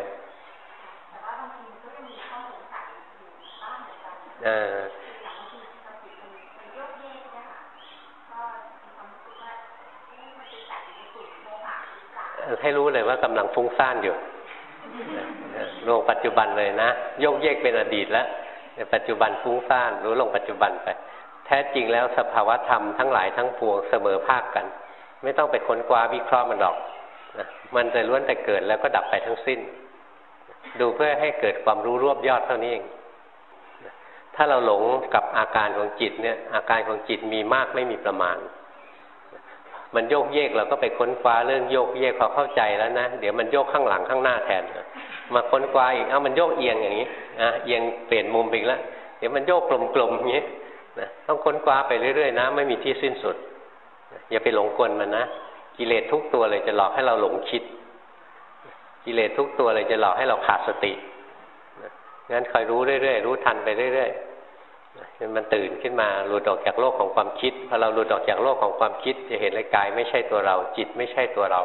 ให้รู้เลยว่ากำลังฟุ้งซ่านอยู่ลงปัจจุบันเลยนะโยกเยกเป็นอดีตแล้วในปัจจุบันฟุ้งซ่านรู้ลงปัจจุบันไป แท้จริงแล้วสภาวะธรรมทั้งหลายทั้งปวงเสมอภาคกัน ไม่ต้องไปค้นคว้าวิเคราะห์มันหรอกนะมันจะล้วนแต่เกิดแล้วก็ดับไปทั้งสิ้น ดูเพื่อให้เกิดความรู้รวบยอดเท่านี้เอง ถ้าเราหลงกับอาการของจิตเนี่ย อาการของจิตมีมากไม่มีประมาณ มันโยกเยกเราก็ไปค้นคว้าเรื่องโยกเยกพอเข้าใจแล้วนะเดี๋ยวมันโยกข้างหลังข้างหน้าแทนมาค้นคว้าอีกเอามันโยกเอียงอย่างนี้อะเอียงเปลี่ยนมุมไปแล้วเดี๋ยวมันโยกกลมๆอย่างนี้นะต้องค้นคว้าไปเรื่อยๆนะ ไม่มีที่สิ้นสุด อย่าไปหลงกลมันนะกิเลสทุกตัวเลยจะหลอกให้เราหลงคิด กิเลสทุกตัวเลยจะหลอกให้เราขาดสติงั้นคอยรู้เรื่อยๆรู้ทันไปเรื่อยๆ นมันตื่นขึ้นมาหลุดออกจากโลกของความคิดพอเราหลุดออกจากโลกของความคิด จะเห็นเลยกายไม่ใช่ตัวเรา จิตไม่ใช่ตัวเรา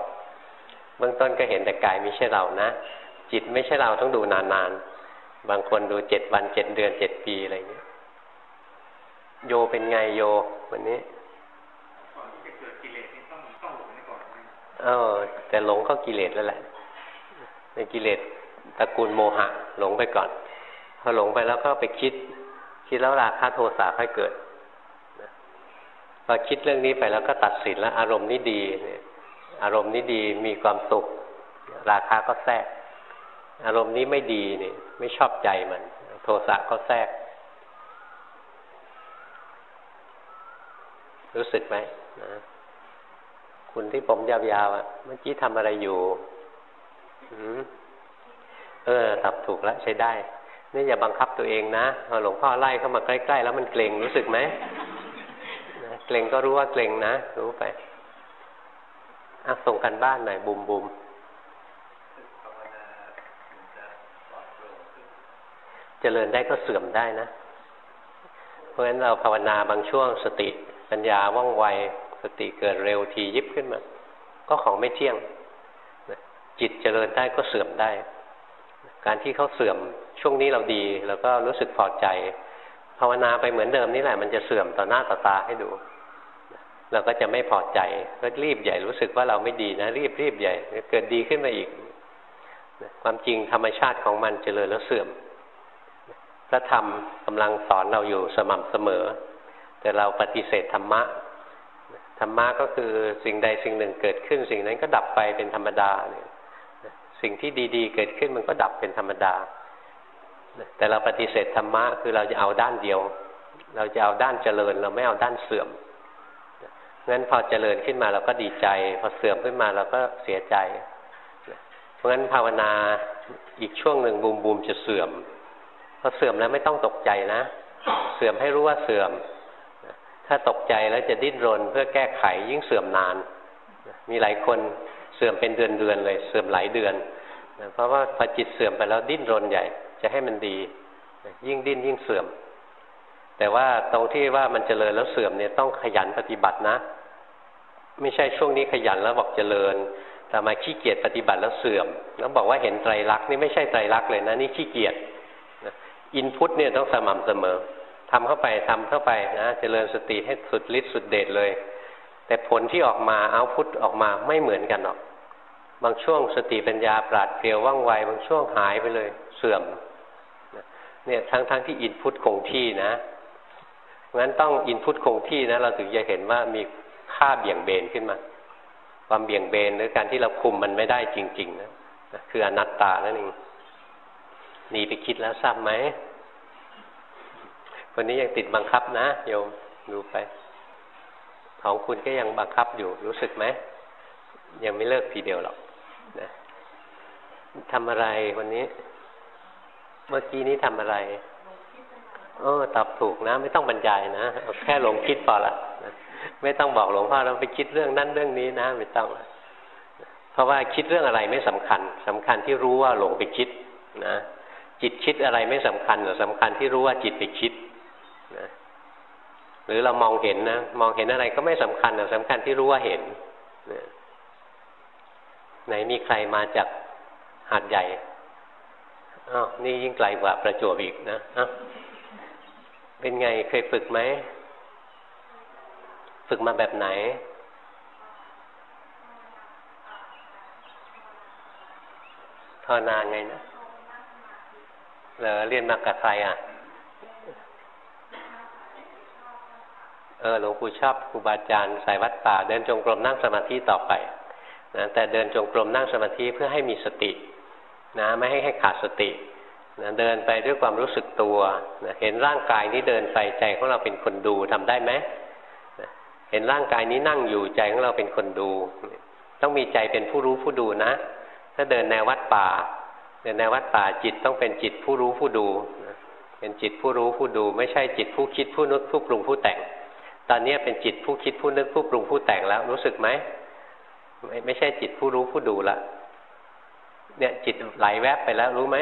เบื้องต้นก็เห็นแต่กายไม่ใช่เรานะ จิตไม่ใช่เราต้องดูนานๆ บางคนดูเจ็ดวันเจ็ดเดือนเจ็ดปีอะไรเงี้ยโยเป็นไงโยวันนี้ก่อนที่จะเกิดกิเลสนี่ต้องต้องหลงไปก่อนเออแต่หลงก็กิเลสแล้วแหละในกิเลสตระกูลโมหะ หลงไปก่อนพอหลงไปแล้วก็ไปคิด คิดแล้วราคะโทสะค่อยเกิดพอคิดเรื่องนี้ไปแล้วก็ตัดสินแล้ว อารมณ์นี้ดีอารมณ์นี้ดีมีความสุข ราคาก็แทรก อารมณ์นี้ไม่ดีนี่ไม่ชอบใจมัน โทสะก็แทรก รู้สึกไหมนะคุณที่ผมยาวๆอะเมื่อกี้ทำอะไรอยู่เออตับถูกแล้วใช้ได้ นี่อย่าบังคับตัวเองนะพอหลวงพ่อไล่เข้ามาใกล้ๆแล้วมันเกรงรู้สึกไหมเกรงก็รู้ว่าเกรงนะรู้ไปอะส่งกันบ้านหน่อยบุมบุมเจริญได้ก็เสื่อมได้นะ เพราะฉะนั้นเราภาวนาบางช่วงสติปัญญาว่องไวสติเกิดเร็วทียิบขึ้นมา ก็ของไม่เที่ยงจิตเจริญได้ก็เสื่อมได้ การที่เขาเสื่อม ช่วงนี้เราดีแล้วก็รู้สึกพอใจภาวนาไปเหมือนเดิมนี่แหละมันจะเสื่อมต่อหน้าต่อตาให้ดู เราก็จะไม่พอใจก็รีบใหญ่รู้สึกว่าเราไม่ดีนะ รีบรีบใหญ่เกิดดีขึ้นมาอีก ความจริงธรรมชาติของมันเจริญแล้วเสื่อมพระธรรมกำลังสอนเราอยู่สม่ำเสมอ แต่เราปฏิเสธธรรมะธรรมะก็คือสิ่งใดสิ่งหนึ่งเกิดขึ้น สิ่งนั้นก็ดับไปเป็นธรรมดาเนี่ยสิ่งที่ดี ๆ เกิดขึ้นมันก็ดับเป็นธรรมดา แต่เราปฏิเสธธรรมะคือเราจะเอาด้านเดียว เราจะเอาด้านเจริญ เราไม่เอาด้านเสื่อมงั้นพอเจริญขึ้นมาเราก็ดีใจ พอเสื่อมขึ้นมาเราก็เสียใจ เพราะงั้นภาวนาอีกช่วงหนึ่งบูมบูมจะเสื่อมพอเสื่อมแล้วไม่ต้องตกใจนะ เสื่อมให้รู้ว่าเสื่อม ถ้าตกใจแล้วจะดิ้นรนเพื่อแก้ไขยิ่งเสื่อมนาน มีหลายคนเสื่อมเป็นเดือนเดือนเลย เสื่อมหลายเดือน เพราะว่าพอจิตเสื่อมไปแล้วดิ้นรนใหญ่ จะให้มันดี ยิ่งดิ้นยิ่งเสื่อม แต่ว่าตรงที่ว่ามันเจริญแล้วเสื่อมเนี่ยต้องขยันปฏิบัตินะ ไม่ใช่ช่วงนี้ขยันแล้วบอกเจริญ แต่มาขี้เกียจปฏิบัติแล้วเสื่อม แล้วบอกว่าเห็นไตรลักษณ์นี่ไม่ใช่ไตรลักษณ์เลยนะนี่ขี้เกียจอินพุตเนี่ยต้องสม่ำเสมอทำเข้าไปทำเข้าไปนะเจริญสติให้สุดฤทธิ์สุดเดชเลย แต่ผลที่ออกมาเอาพุทออกมาไม่เหมือนกันหรอกบางช่วงสติปัญญาปราดเปรียวว่องไว บางช่วงหายไปเลย เสื่อมเนี่ยทั้งๆทที่อินพุตคงที่นะงั้นต้องอินพุตคงที่นะ เราถึงจะเห็นว่ามีค่าเบี่ยงเบนขึ้นมา ความเบี่ยงเบนหรือการที่เราคุมมันไม่ได้จริง ๆ นะคืออนัตตานั่นเองหนีไปคิดแล้วทราบไหมคนนี้ยังติดบังคับนะโยมดูไป ของคุณก็ยังบังคับอยู่รู้สึกไหมยังไม่เลิกทีเดียวหรอกนะทำอะไรวันนี้ เมื่อกี้นี้ทำอะไรเออตอบถูกนะ ไม่ต้องบรรยายนะแค่หลงคิดพอละไม่ต้องบอกหลวงพ่อเราไปคิดเรื่องนั้นเรื่องนี้นะ ไม่ต้อง เพราะว่าคิดเรื่องอะไรไม่สำคัญสำคัญที่รู้ว่าหลงไปคิดนะจิตคิดอะไรไม่สำคัญหรือสำคัญที่รู้ว่าจิตไปคิดนะหรือเรามองเห็นนะมองเห็นอะไรก็ไม่สำคัญหรือสำคัญที่รู้ว่าเห็นนะไหนมีใครมาจากหาดใหญ่ อ้าวนี่ยิ่งไกลกว่าประจวบอีกนะอ้าวเป็นไงเคยฝึกไหม ฝึกมาแบบไหน ภาวนาไงนะเหรอเรียนมากับใครอะ เออหลวงปู่ชอบครูบาอาจารย์สายวัดป่า เดินจงกรมนั่งสมาธิต่อไปนะแต่เดินจงกรมนั่งสมาธิเพื่อให้มีสติ นะไม่ให้ให้ขาดสตินะเดินไปด้วยความรู้สึกตัวนะเห็นร่างกายนี้เดินไปใจของเราเป็นคนดูทำได้ไหมนะเห็นร่างกายนี้นั่งอยู่ใจของเราเป็นคนดู ต้องมีใจเป็นผู้รู้ผู้ดูนะ ถ้าเดินแนวัดป่า เดินแนววัดป่าจิตต้องเป็นจิตผู้รู้ผู้ดูเป็นจิตผู้รู้ผู้ดู ไม่ใช่จิตผู้คิดผู้นึกผู้ปรุงผู้แต่ง ตอนนี้เป็นจิตผู้คิดผู้นึกผู้ปรุงผู้แต่งแล้วรู้สึกไหมไม่ไม่ใช่จิตผู้รู้ผู้ดูละ เนี่ยจิตไหลแวบไปแล้วรู้ไหม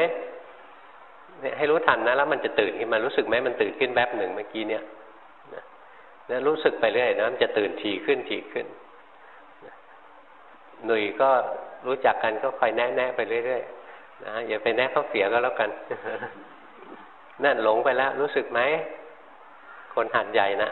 เนี่ยให้รู้ทันนะแล้วมันจะตื่นขึ้นมารู้สึกไหมมันตื่นขึ้นแวบหนึ่งเมื่อกี้เนี่ยนี่ยรู้สึกไปเรื่อยนะมันจะตื่นทีขึ้นทีขึ้นหนุ่ยก็รู้จักกันก็คอยแนะแนะไปเรื่อยๆนะอย่าไปแนะเขาเสียก็แล้วกัน นั่นหลงไปแล้ว รู้สึกไหมคนหัดใหญ่นะ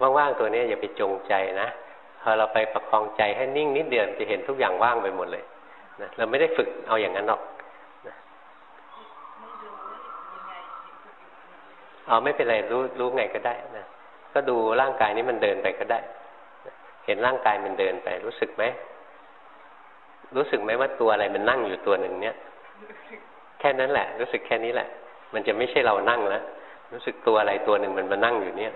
ว่างๆตัวนี้อย่าไปจงใจนะพอเราไปประคองใจให้นิ่งนิดเดียวจะเห็นทุกอย่างว่างไปหมดเลยนะเราไม่ได้ฝึกเอาอย่างนั้นหรอกเอาไม่เป็นไรรู้รู้ไงก็ได้นะก็ดูร่างกายนี้มันเดินไปก็ได้ เห็นร่างกายมันเดินไป รู้สึกไหมรู้สึกไหมว่าตัวอะไรมันนั่งอยู่ตัวหนึ่งเนี้ยแค่นั้นแหละ รู้สึกแค่นี้แหละ มันจะไม่ใช่เรานั่งแล้วรู้สึกตัวอะไรตัวหนึ่งมันมานั่งอยู่เนี้ย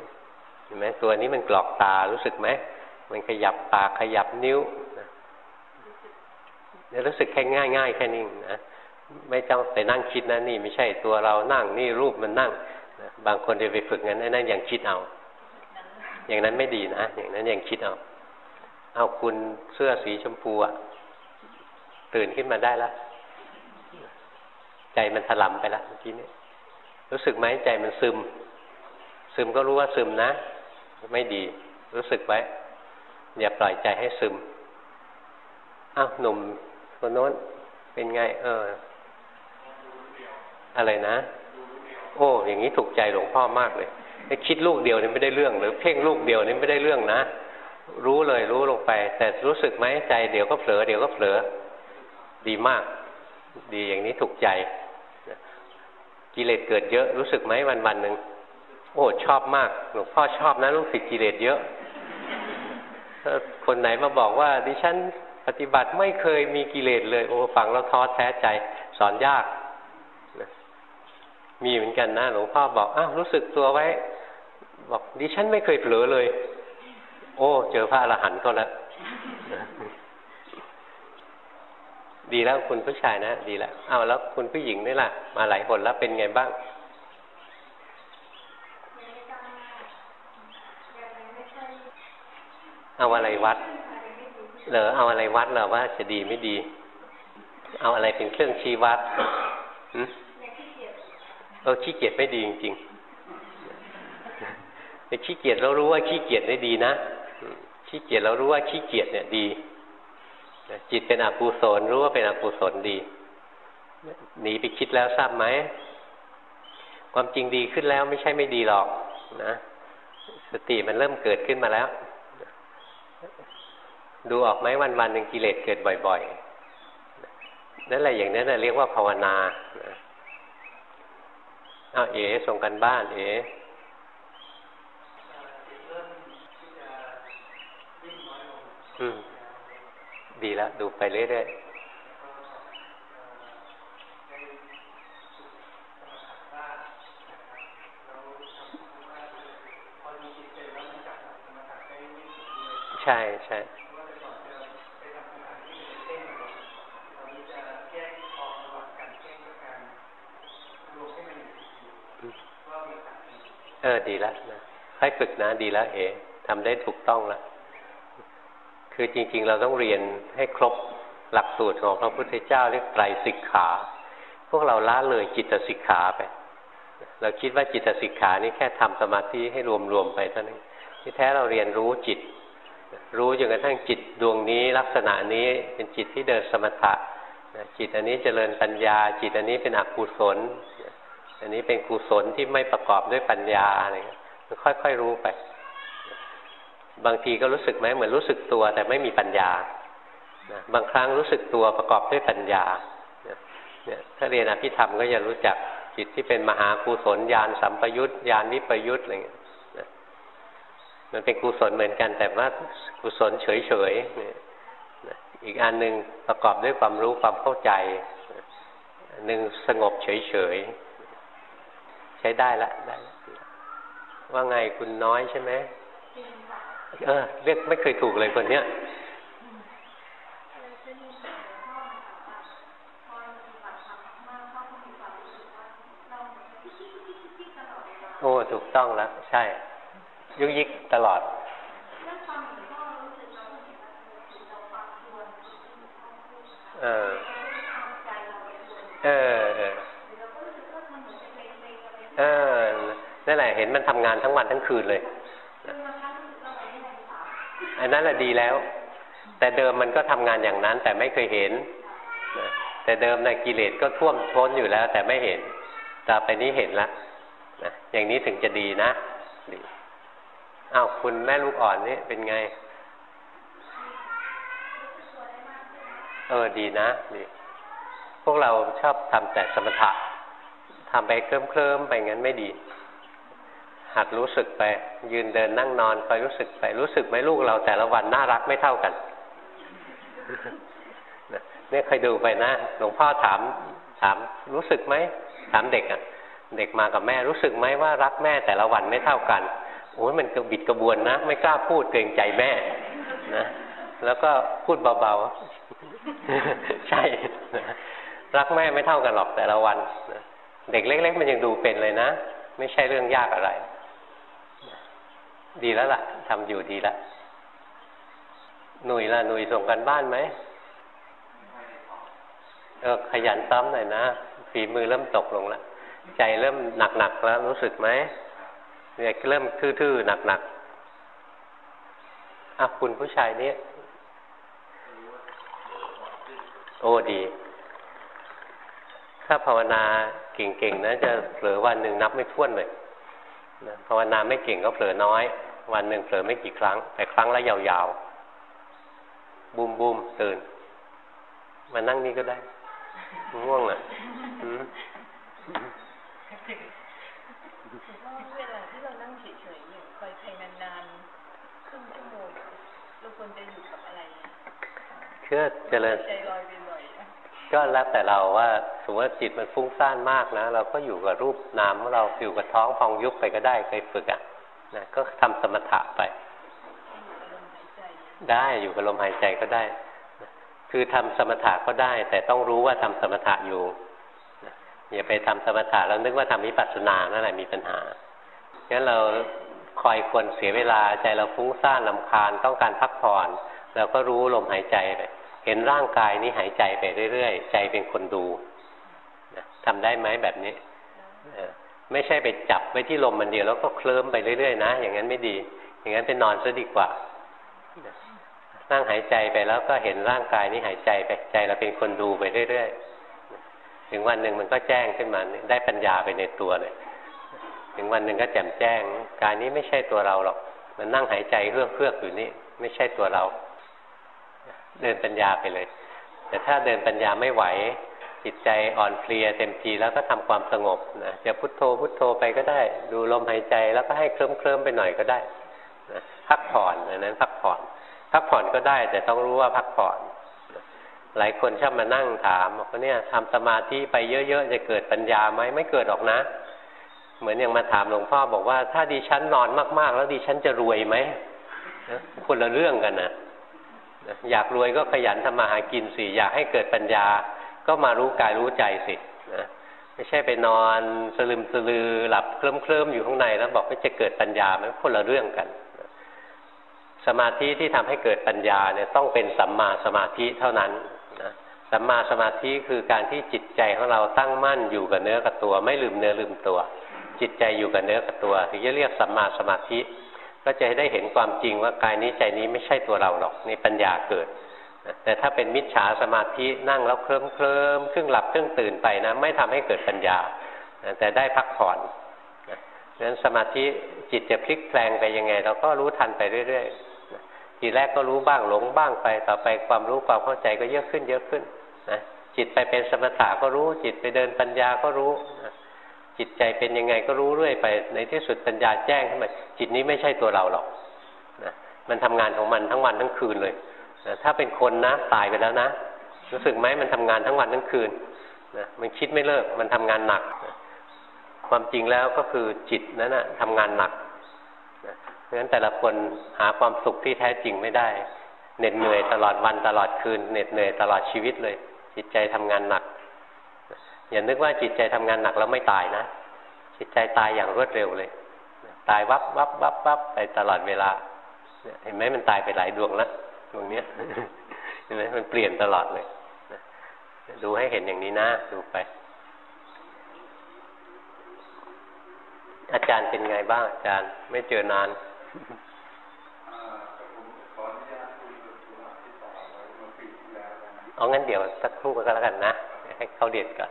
ห็นไหมตัวนี้มันกรอกตารู้สึกไหมมันขยับปากขยับนิ้วเนี่ยรู้สึกแค่ง่ายง่ายแค่นี้นะไม่ต้องไปนั่งคิดนะนี่ ไม่ใช่ตัวเรานั่งนี่รูปมันนั่งบางคนจะไปฝึกงั้นนั่นยังคิดเอา อย่างนั้นไม่ดีนะอย่างนั้นยังคิดเอา เอาคุณเสื้อสีชมพูอะตื่นขึ้นมาได้แล้วใจมันถลำไปแล้วเมื่อกี้นี้รู้สึกไหมใจมันซึม ซึมก็รู้ว่าซึมนะ ไม่ดี รู้สึกไว้อย่าปล่อยใจให้ซึมอ้าวหนุ่มคนโน้นเป็นไง เออ อะไรนะ โอ้ อย่างนี้ถูกใจหลวงพ่อมากเลยคิดลูกเดียวนี่ไม่ได้เรื่อง หรือเพ่งลูกเดียวนี่ไม่ได้เรื่องนะรู้เลยรู้ลงไป แต่รู้สึกไหมใจเดี๋ยวก็เผลอเดี๋ยวก็เผลอดีมาก ดีอย่างนี้ถูกใจกิเลสเกิดเยอะรู้สึกไหมวันวันหนึ่ง โอ้ชอบมาก หลวงพ่อชอบนะลูกศิษย์กิเลสเยอะคนไหนมาบอกว่า ดิฉันปฏิบัติไม่เคยมีกิเลสเลย โอ้ฟังแล้วท้อแท้ใจ สอนยากมีเหมือนกันนะหลวงพ่อบอกอ้าวรู้สึกตัวไว้ บอกดิฉันไม่เคยเผลอเลย โอ้ เจอพระอรหันต์ก็แล้วดีแล้วคุณผู้ชายนะ ดีแล้วอ้าวแล้วคุณผู้หญิงนี่ล่ะ มาหลายคนแล้วเป็นไงบ้าง เอาอะไรวัดเหรอเอาอะไรวัดเหรอว่าจะดีไม่ดี เอาอะไรเป็นเครื่องชี้วัดเออขี้เกียจไม่ดีจริงๆแต่ขี้เกียจเรารู้ว่าขี้เกียจได้ดีนะขี้เกียจเรารู้ว่าขี้เกียจเนี่ยดีจิตเป็นอกุศลรู้ว่าเป็นอกุศลดีหนีไปคิดแล้วทราบไหมความจริงดีขึ้นแล้วไม่ใช่ไม่ดีหรอกนะ สติมันเริ่มเกิดขึ้นมาแล้ว ดูออกไหมวันวันหนึ่งกิเลสเกิดบ่อยๆ นั่นแหละอย่างนั้นเรียกว่าภาวนาเอาเอ๋ส่งกันบ้านเอ๋อืม ดีแล้วดูไปเรื่อยๆใช่ใช่ เออดีแล้วนะค่อยฝึกนะดีแล้วเอ๋ทำได้ถูกต้องแล้วคือจริง ๆ เราต้องเรียนให้ครบหลักสูตรของพระพุทธเจ้าเรียกไตรสิกขา พวกเราละเลยจิตสิกขาไป เราคิดว่าจิตสิกขานี่แค่ทำสมาธิให้รวมๆไปเท่านั้นที่แท้เราเรียนรู้จิต รู้จนกระทั่งจิตดวงนี้ลักษณะนี้เป็นจิตที่เดินสมถะจิตอันนี้เจริญปัญญา จิตอันนี้เป็นอกุศล อันนี้เป็นกุศลที่ไม่ประกอบด้วยปัญญาอะไรค่อยๆรู้ไป บางทีก็รู้สึกไหมเหมือนรู้สึกตัวแต่ไม่มีปัญญาบางครั้งรู้สึกตัวประกอบด้วยปัญญาเนี่ยถ้าเรียนอภิธรรมก็จะรู้จักจิตที่เป็นมหากุศลญาณสัมปยุตญาณวิปยุตอะไรเงี้ยมันเป็นกุศลเหมือนกันแต่ว่ากุศลเฉยๆอีกอันหนึ่งประกอบด้วยความรู้ความเข้าใจหนึ่งสงบเฉยๆ ใช้ได้ละได้ว่าไงคุณน้อยใช่ไหมเออเรียกไม่เคยถูกเลยคนเนี้ยโอ้ถูกต้องแล้ว ใช่ ยุกยิกตลอด เออ เออ เออนั่นแหละเห็นมันทำงานทั้งวันทั้งคืนเลยอันนั้นแหละดีแล้ว แต่เดิมมันก็ทำงานอย่างนั้น แต่ไม่เคยเห็นแต่เดิมในกิเลสก็ท่วมท้นอยู่แล้ว แต่ไม่เห็นต่อไปนี้เห็นแล้วนะอย่างนี้ถึงจะดีนะดีอ้าวคุณแม่ลูกอ่อนนี่เป็นไง เออดีนะดีพวกเราชอบทำแต่สมถะ ทำไปเคลิ้มเคลิ้มไปงั้นไม่ดี หัดรู้สึกไป ยืนเดินนั่งนอนคอยรู้สึกไปรู้สึกไหมลูกเราแต่ละวันน่ารักไม่เท่ากันเนี่ยเคยดูไปนะหลวงพ่อถามถามรู้สึกไหมถามเด็กอะ่ะ เด็กมากับแม่รู้สึกไหมว่ารักแม่แต่ละวันไม่เท่ากันโอ้ยมันกระบิดกระบวนนะไม่กล้าพูดเกรงใจแม่นะแล้วก็พูดเบาๆใช่ รักแม่ไม่เท่ากันหรอกแต่ละวัน เด็กเล็ก ๆ มันยังดูเป็นเลยนะ ไม่ใช่เรื่องยากอะไร ดีแล้วล่ะทำอยู่ดีแล้วหนุ่ยล่ะหนุ่ยส่งกันบ้านไหมเออขยันซ้ำหน่อยนะฝีมือเริ่มตกลงแล้วใจเริ่มหนักๆแล้วรู้สึกไหมเนี่ยเริ่มทื่อๆหนักๆอะคุณผู้ชายนี้โอ้ดี ถ้าภาวนา เก่งๆนะจะเผลอวันหนึ่งนับไม่ถ้วนเลยนะภาวนาไม่เก่งก็เผลอน้อย วันหนึ่งเผลอไม่กี่ครั้ง แต่ครั้งละยาวๆบุมบุมตื่น มานั่งนี่ก็ได้ง่วงอะเวลาที่เรานั่งเฉยๆอยู่คอยใครนานๆครึ่งชั่วโมงเราควรจะอยู่กับอะไรเพื่อเจริญ ก็แล้วแต่เราว่าสมมติจิตมันฟุ้งซ่านมากนะ เราก็อยู่กับรูปนามเราอยู่กับท้องพองยุบไปก็ได้เคยฝึกอะนะก็ทำสมถะไป ได้อยู่กับลมหายใจก็ได้ คือทำสมถะก็ได้ แต่ต้องรู้ว่าทำสมถะอยู่อย่าไปทำสมถะแล้วนึกว่าทำวิปัสสนานั่นแหละมีปัญหางั้นเราคอยควรเสียเวลาใจเราฟุ้งซ่านลำคาญต้องการพักผ่อนเราก็รู้ลมหายใจไป เห็นร่างกายนี้หายใจไปเรื่อยๆ ใจเป็นคนดูทำได้ไหมแบบนี้ไม่ใช่ไปจับไว้ที่ลมมันเดียวแล้วก็เคลิ้มไปเรื่อยๆ นะ อย่างนั้นไม่ดี อย่างนั้นไปนอนซะดีกว่า นั่งหายใจไปแล้วก็เห็นร่างกายนี้หายใจไปใจเราเป็นคนดูไปเรื่อยๆ ถึงวันหนึ่งมันก็แจ้งขึ้นมาได้ปัญญาไปในตัวเลย ถึงวันหนึ่งก็แจ่มแจ้ง กายนี้ไม่ใช่ตัวเราหรอก มันนั่งหายใจเฮือกเฮืออยู่นี่ไม่ใช่ตัวเรา เดินปัญญาไปเลย แต่ถ้าเดินปัญญาไม่ไหว จิตใจอ่อนเพลียเต็มทีแล้วก็ทำความสงบนะจะพุโทโธพุโทโธไปก็ได้ ดูลมหายใจแล้วก็ให้เคลิ้มเคลิ้มไปหน่อยก็ได้นะพักผ่อนอันนั้นพักผ่อน พักผ่อนก็ได้ แต่ต้องรู้ว่าพักผ่อน หลายคนชอบมานั่งถามบอกว่าเนี่ยทำสมาธิไปเยอะๆจะเกิดปัญญาไหมไม่เกิดหรอกนะเหมือนอย่างมาถามหลวงพ่อบอกว่าถ้าดิฉันนอนมาก ๆ แล้วดิฉันจะรวยไหมคนละเรื่องกันนะ อยากรวยก็ขยันทำมาหากินสิอยากให้เกิดปัญญา ก็มารู้กายรู้ใจสินะไม่ใช่ไปนอนสลึมสลือหลับเคลิ้มเคลิ้มอยู่ข้างในแล้วบอกว่าจะเกิดปัญญามันคนละเรื่องกัน สมาธิที่ทำให้เกิดปัญญาเนี่ยต้องเป็นสัมมาสมาธิเท่านั้นนะสัมมาสมาธิคือการที่จิตใจของเราตั้งมั่นอยู่กับเนื้อกับตัว ไม่ลืมเนื้อลืมตัว จิตใจอยู่กับเนื้อกับตัว ถึงจะเรียกสัมมาสมาธิ ก็จะได้เห็นความจริงว่ากายนี้ใจนี้ไม่ใช่ตัวเราหรอกนี่ปัญญาเกิด แต่ถ้าเป็นมิจฉาสมาธินั่งแล้วเคลิ้มเคลิ้มครึ่งหลับครึ่งตื่นไปนะไม่ทำให้เกิดปัญญา แต่ได้พักผ่อนดังนั้นสมาธิจิตจะพลิกแปลงไปยังไง เราก็รู้ทันไปเรื่อยๆทีแรกก็รู้บ้างหลงบ้างไป ต่อไปความรู้ความเข้าใจก็เยอะขึ้นเยอะขึ้นนะจิตไปเป็นสมถะก็รู้จิตไปเดินปัญญาก็รู้น จิตใจเป็นยังไงก็รู้เรื่อยไป ในที่สุดปัญญาแจ้งขึ้นมาจิตนี้ไม่ใช่ตัวเราหรอกนะมันทำงานของมันทั้งวันทั้งคืนเลยนะถ้าเป็นคนนะตายไปแล้วนะ รู้สึกไหมมันทำงานทั้งวันทั้งคืนนะมันคิดไม่เลิกมันทำงานหนักนะความจริงแล้วก็คือจิตนั้นนะทำงานหนักเพราะฉะนั้นแต่ละคนหาความสุขที่แท้จริงไม่ได้เหน็ดเหนื่อยตลอดวันตลอดคืนเหน็ดเหนื่อยตลอดชีวิตเลย จิตใจทำงานหนัก อย่านึกว่าจิตใจทำงานหนักแล้วไม่ตายนะ จิตใจตายอย่างรวดเร็วเลย ตายวับวับวับวับไปตลอดเวลา เห็นไหมมันตายไปหลายดวงแล้วดวงนี้เห็นไหมมันเปลี่ยนตลอดเลยดูให้เห็นอย่างนี้นะดูไป อาจารย์เป็นไงบ้าง อาจารย์ไม่เจอนานเอางั้นเดี๋ยวสักครู่ก็แล้วกันนะ ให้เขาเรียนก่อน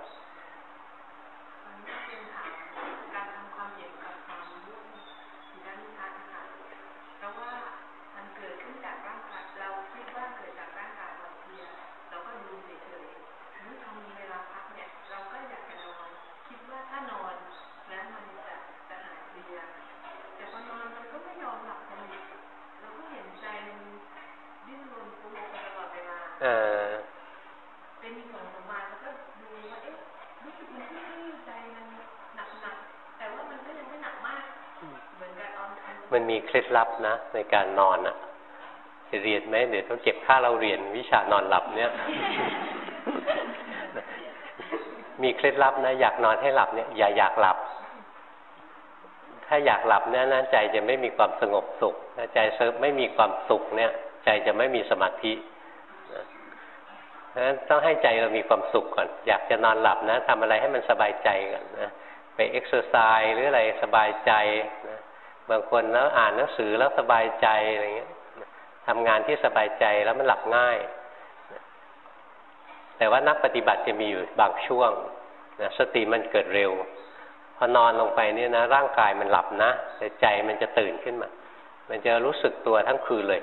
เคล็ดลับนะ ในการนอนอะ่ะจะเรียนไหมเดี๋ยวต้องเก็บค่าเราเรียนวิชานอนหลับเนี่ย มีเคล็ดลับนะ อยากนอนให้หลับเนี่ย อย่าอยากหลับ ถ้าอยากหลับเนี่ยนะใจจะไม่มีความสงบสุขใจเซิร์ฟไม่มีความสุขเนี่ย ใจจะไม่มีสมาธิเพราะฉะนั้นต้องให้ใจเรามีความสุขก่อน อยากจะนอนหลับนะทำอะไรให้มันสบายใจก่อนนะไป exercise หรืออะไรสบายใจ บางคนแล้วอ่านหนังสือแล้วสบายใจอะไรเงี้ยทำงานที่สบายใจแล้วมันหลับง่าย แต่ว่านักปฏิบัติจะมีอยู่บางช่วงนะสติมันเกิดเร็ว พอนอนลงไปเนี่ยนะ ร่างกายมันหลับนะ แต่ใจมันจะตื่นขึ้นมา มันจะรู้สึกตัวทั้งคืนเลย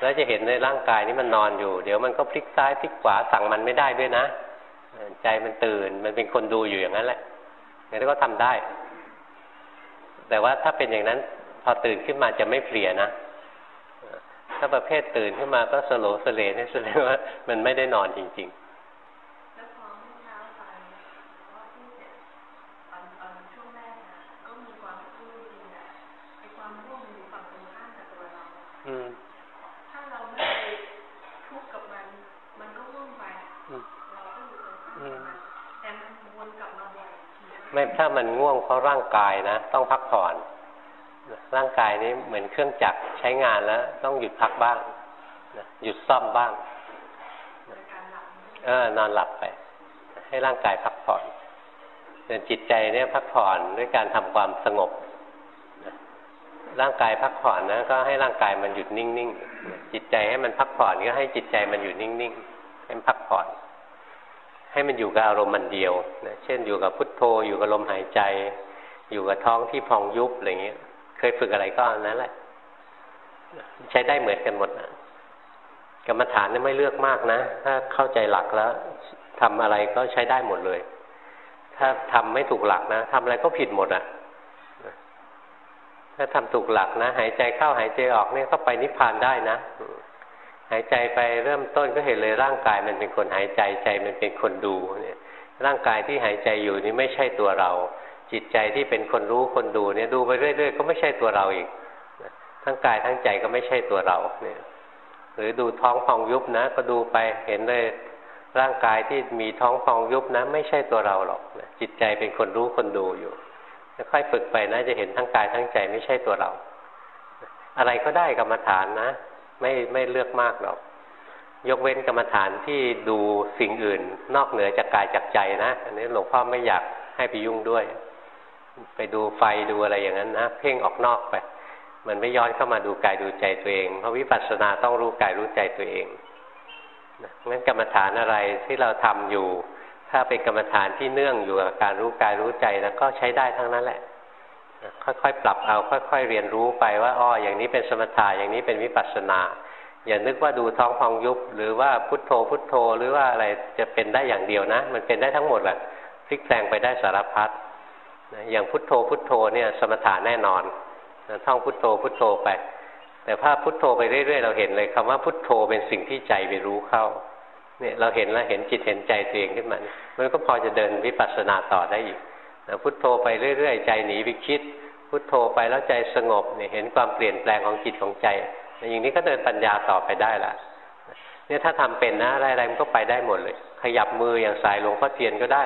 แล้วจะเห็นในร่างกายนี้มันนอนอยู่ เดี๋ยวมันก็พลิกซ้ายพลิกขวาสั่งมันไม่ได้ด้วยนะ ใจมันตื่นมันเป็นคนดูอยู่อย่างนั้นแหละนี่ก็ทำได้ แต่ว่าถ้าเป็นอย่างนั้นพอตื่นขึ้นมาจะไม่เพลียนะ ถ้าประเภทตื่นขึ้นมาก็สโลสเลนี่แสดงว่ามันไม่ได้นอนจริง ๆถ้าเราไม่ทุกข์กับมัน มันก็ว่งไปเราก็อยู่ตรงข้ามมันแต่มันวนกลับมาบ่อย ไม่ถ้ามันง่วงเพราะร่างกายนะ ต้องพักผ่อน ร่างกายนี้เหมือนเครื่องจักรใช้งานแล้ว ต้องหยุดพักบ้างหยุดซ่อมบ้างเออนอนหลับไป ให้ร่างกายพักผ่อนส่วนจิตใจเนี่ยพักผ่อนด้วยการทำความสงบร่างกายพักผ่อนนะก็ให้ร่างกายมันหยุดนิ่งๆจิตใจให้มันพักผ่อนก็ให้จิตใจมันอยู่นิ่งๆให้มันพักผ่อน ให้มันอยู่กับอารมณ์มันเดียวนะเช่นอยู่กับพุทโธอยู่กับลมหายใจ อยู่กับท้องที่พองยุบอะไรเงี้ย เคยฝึกอะไรก็นั้นแหละ ใช้ได้เหมือนกันหมดนะกรรมฐานนี่ไม่เลือกมากนะ ถ้าเข้าใจหลักแล้วทำอะไรก็ใช้ได้หมดเลย ถ้าทำไม่ถูกหลักนะทำอะไรก็ผิดหมดอะ่ะถ้าทำถูกหลักนะ หายใจเข้าหายใจออกเนี่ยก็ไปนิพพานได้นะายใจไปเริ่มต้นก็เห็นเลยร่างกายมันเป็นคนหายใจใจมันเป็นคนดูเนี่ย ร่างกายที่หายใจอยู่นี่ไม่ใช่ตัวเรา จิตใจที่เป็นคนรู้คนดูเนี่ยดูไปเรื่อยๆก็ไม่ใช่ตัวเราอีกทั้งกายทั้งใจก็ไม่ใช่ตัวเราเนี่ย หรือดูท้องพองยุบนะ ก็ดูไปเห็นเลยร่างกายที่มีท้องพองยุบนะ ไม่ใช่ตัวเราหรอกจิตใจเป็นคนรู้คนดูอยู่ค่อยฝึกไปนะจะเห็นทั้งกายทั้งใจไม่ใช่ตัวเรา อะไรก็ได้กรรมฐานนะ ไม่ไม่เลือกมากหรอก ยกเว้นกรรมฐานที่ดูสิ่งอื่น นอกเหนือจากกายจากใจนะ อันนี้หลวงพ่อไม่อยากให้ไปยุ่งด้วย ไปดูไฟดูอะไรอย่างนั้นนะเพ่งออกนอกไป มันไม่ย้อนเข้ามาดูกายดูใจตัวเอง เพราะวิปัสสนาต้องรู้กายรู้ใจตัวเองงั้นกรรมฐานอะไรที่เราทำอยู่ ถ้าเป็นกรรมฐานที่เนื่องอยู่กับการรู้กายรู้ใจแล้วก็ใช้ได้ทั้งนั้นแหละ ค่อยๆปรับเอาค่อย ๆ เรียนรู้ไปว่าอ้ออย่างนี้เป็นสมถะอย่างนี้เป็นวิปัสสนา อย่านึกว่าดูท้องพองยุบ หรือว่าพุทโธพุทโธหรือว่าอะไรจะเป็นได้อย่างเดียวนะ มันเป็นได้ทั้งหมดแหละพลิกแปลงไปได้สารพัดอย่างพุทโธพุทโธเนี่ยสมถะแน่นอนท่องพุทโธพุทโธไป แต่ถ้าพุทโธไปเรื่อยๆเราเห็นเลยคำว่าพุทโธเป็นสิ่งที่ใจไปรู้เข้าเนี่ยเราเห็นแล้วเห็นจิตเห็นใจตัวเองขึ้นมามันก็พอจะเดินวิปัสสนาต่อได้อีก นะพุทโธไปเรื่อยๆ ใจหนีไปคิด พุทโธไปแล้วใจสงบเนี่ยเห็นความเปลี่ยนแปลงของจิตของใจ อย่างนี้ก็เดินปัญญาต่อไปได้ละเนี่ยถ้าทำเป็นนะอะไรๆมันก็ไปได้หมดเลย ขยับมืออย่างสายหลวงพ่อเทียนก็ได้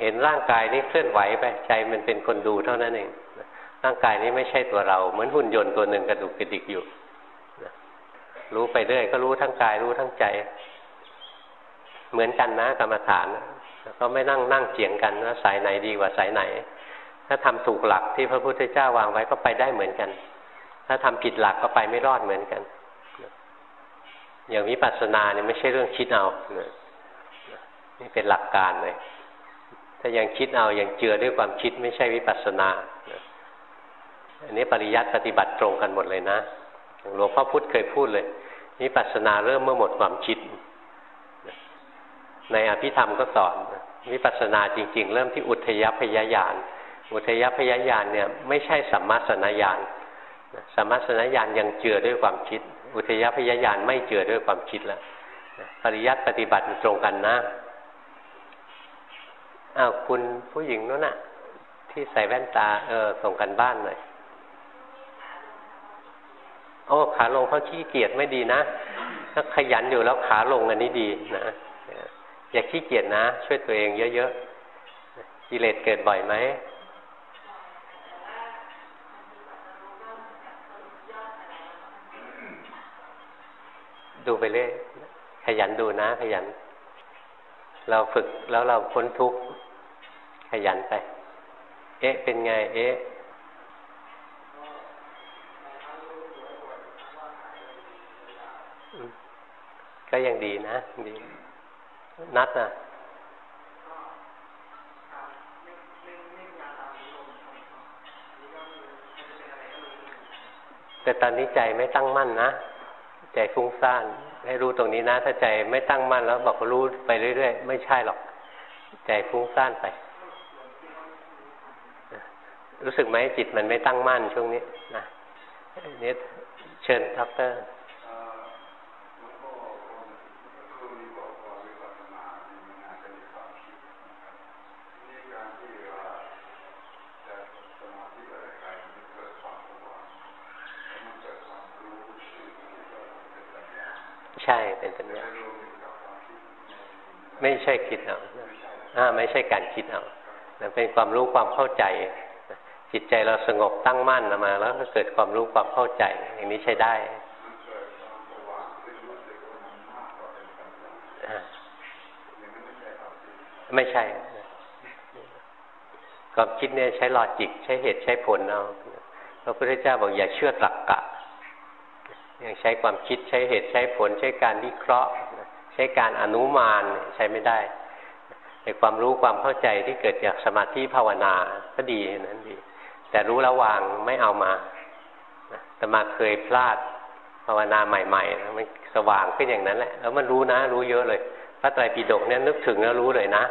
เห็นร่างกายนี้เคลื่อนไหวไปใจมันเป็นคนดูเท่านั้นเองร่างกายนี้ไม่ใช่ตัวเรา เหมือนหุ่นยนต์ตัวหนึ่งกระดุกกระดิกอยู่รู้ไปเรื่อยก็รู้ทั้งกายรู้ทั้งใจ เหมือนกันนะกรรมฐาน ก็ไม่นั่งนั่งเจียงกันว่าสายไหนดีกว่าสายไหน ถ้าทำถูกหลักที่พระพุทธเจ้าวางไว้ก็ไปได้เหมือนกัน ถ้าทำผิดหลักก็ไปไม่รอดเหมือนกัน อย่างวิปัสสนาเนี่ยไม่ใช่เรื่องคิดเอานี่เป็นหลักการเลย ถ้ายังคิดเอายังเจือด้วยความคิดไม่ใช่วิปัสสนาอันนี้ปริยัติปฏิบัติตรงกันหมดเลยนะหลวงพ่อพุธเคยพูดเลยวิปัสสนาเริ่มเมื่อหมดความคิด ในอภิธรรมก็สอนวิปัสสนาจริง ๆ เริ่มที่อุทยพยายานอุทยพยายานเนี่ยไม่ใช่สัมมาสนญาณสัมมาสนญาณยังเจือด้วยความคิด อุทยพยายานไม่เจือด้วยความคิดแล้วปริยัติปฏิบัติตรงกันนะอ้าวคุณผู้หญิงนู้นน่ะ ที่ใส่แว่นตาเออส่งกันบ้านหน่อยโอ้ขาลงเขาขี้เกียจไม่ดีนะถ้าขยันอยู่แล้วขาลงอันนี้ดีนะ อย่าขี้เกียจนะ ช่วยตัวเองเยอะๆกิเลสเกิดบ่อยไหมดูไปเรื่อยขยันดูนะ ขยัน เราฝึกแล้วเราพ้นทุกข์ขยันไป เอ๊ะ เป็นไง เอ๊ะก็ยังดีนะดี นัดนะแต่ตอนนี้ใจไม่ตั้งมั่นนะ ใจฟุ้งซ่าน ให้รู้ตรงนี้นะ ถ้าใจไม่ตั้งมั่นแล้วบอกรู้ไปเรื่อยๆ ไม่ใช่หรอก ใจฟุ้งซ่านไป รู้สึกไหมจิตมันไม่ตั้งมั่นช่วงนี้นะนี่เชิญด็อกเตอร์ใช่เป็นปัญญา ไม่ใช่คิดเอาไม่ใช่การคิดเอาเป็นความรู้ความเข้าใจ จิตใจเราสงบตั้งมั่นมา แล้วก็เกิดความรู้ความเข้าใจ อย่างนี้ใช้ได้ไม่ใช่ความคิดเนี่ยใช้ลอจิก ใช้เหตุใช้ผลเอาพระพุทธเจ้าบอกอย่าเชื่อตรรกกะยังใช้ความคิดใช้เหตุใช้ผล ใช้การวิเคราะห์ ใช้การอนุมานใช้ไม่ได้แต่ความรู้ความเข้าใจที่เกิดจากสมาธิภาวนาก็ดีนั้นดี แต่รู้แล้วางไม่เอามาแต่มาเคยพลาดภาวนาใหม่ๆมันสว่างขึ้นอย่างนั้นแหละ แล้วมันรู้นะ รู้เยอะเลย พระไตรปิฎกเนี่ยนึกถึงแล้วรู้เลยนะ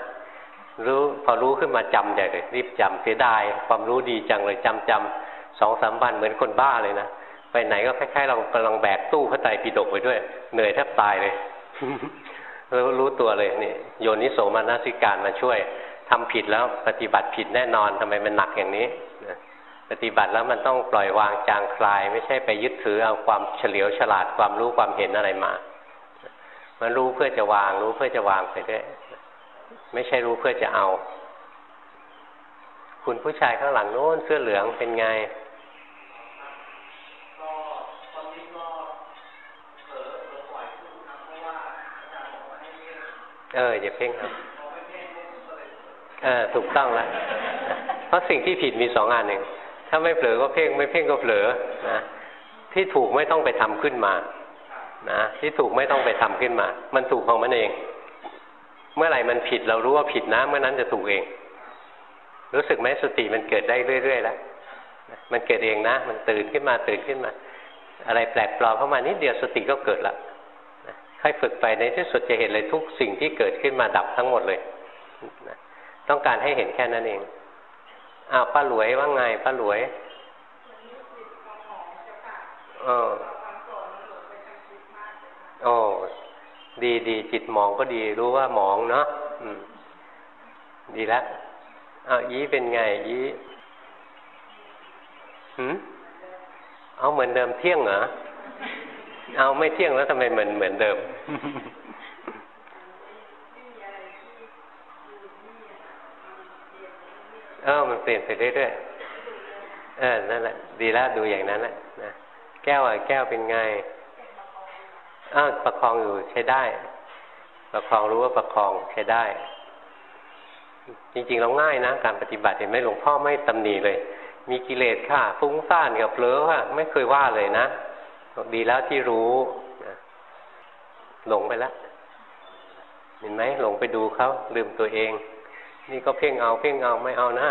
รู้พอรู้ขึ้นมาจำใหญ่เลยรีบจำเสียดายความรู้ดีจังเลยจำจำสองสามวันเหมือนคนบ้าเลยนะ ไปไหนก็คล้ายๆเรากำลังแบกตู้พระไตรปิฎกไปด้วย เหนื่อยแทบตายเลย รู้รู้ตัวเลยนี่โยนิโสมนสิการมาช่วยทำผิดแล้วปฏิบัติผิดแน่นอนทำไมมันหนักอย่างนี้ปฏิบัติแล้วมันต้องปล่อยวางจางคลาย ไม่ใช่ไปยึดถือเอาความเฉลียวฉลาดความรู้ความเห็นอะไรมา มันรู้เพื่อจะวาง รู้เพื่อจะวางไปด้วยไม่ใช่รู้เพื่อจะเอา คุณผู้ชายข้างหลังโน้นเสื้อเหลืองเป็นไง เอออย่าเพ่งครับเออถูกต้องแล้วเพราะสิ่งที่ผิดมีสองอันหนึ่งถ้าไม่เผลอก็เพ่งไม่เพ่งก็เผลอนะที่ถูกไม่ต้องไปทำขึ้นมานะที่ถูกไม่ต้องไปทำขึ้นมา มันถูกของมันเอง เมื่อไหร่มันผิดเรารู้ว่าผิดนะเมื่อนั้นจะถูกเอง รู้สึกไหมสติมันเกิดได้เรื่อยๆแล้วมันเกิดเองนะ มันตื่นขึ้นมาตื่นขึ้นมา อะไรแปลกปลอมเข้ามานิดเดียวสติก็เกิดละ ค่อยฝึกไปในที่สุดจะเห็นเลยทุกสิ่งที่เกิดขึ้นมาดับทั้งหมดเลย ต้องการให้เห็นแค่นั้นเองอ้าวป้าหลวยว่าไงป้าหลวยเออโอ้ดีดีจิตหมองก็ดี รู้ว่าหมองเนาะอืมดีแล้วอ้าวยี้เป็นไงยี้หืมเอาเหมือนเดิมเที่ยงเหรอ เอาไม่เที่ยงแล้วทำไมเหมือนเหมือนเดิม เออมันเปลี่ยนไปเรื่อยๆเออนั่นแหละ ดีแล้วดูอย่างนั้นแหละนะแก้วอะแก้วเป็นไงอ้าวประคองอยู่ใช้ได้ ประคองรู้ว่าประคองใช้ได้ จริงๆเราง่ายนะ การปฏิบัติเห็นไหมหลวงพ่อไม่ตำหนิเลย มีกิเลสค่ะฟุ้งซ่านกับเผลอค่ะ ไม่เคยว่าเลยนะ ดีแล้วที่รู้หลงไปแล้วเห็นไหมหลงไปดูเขาลืมตัวเอง นี่ก็เพ่งเอาเพ่งเอาไม่เอานะ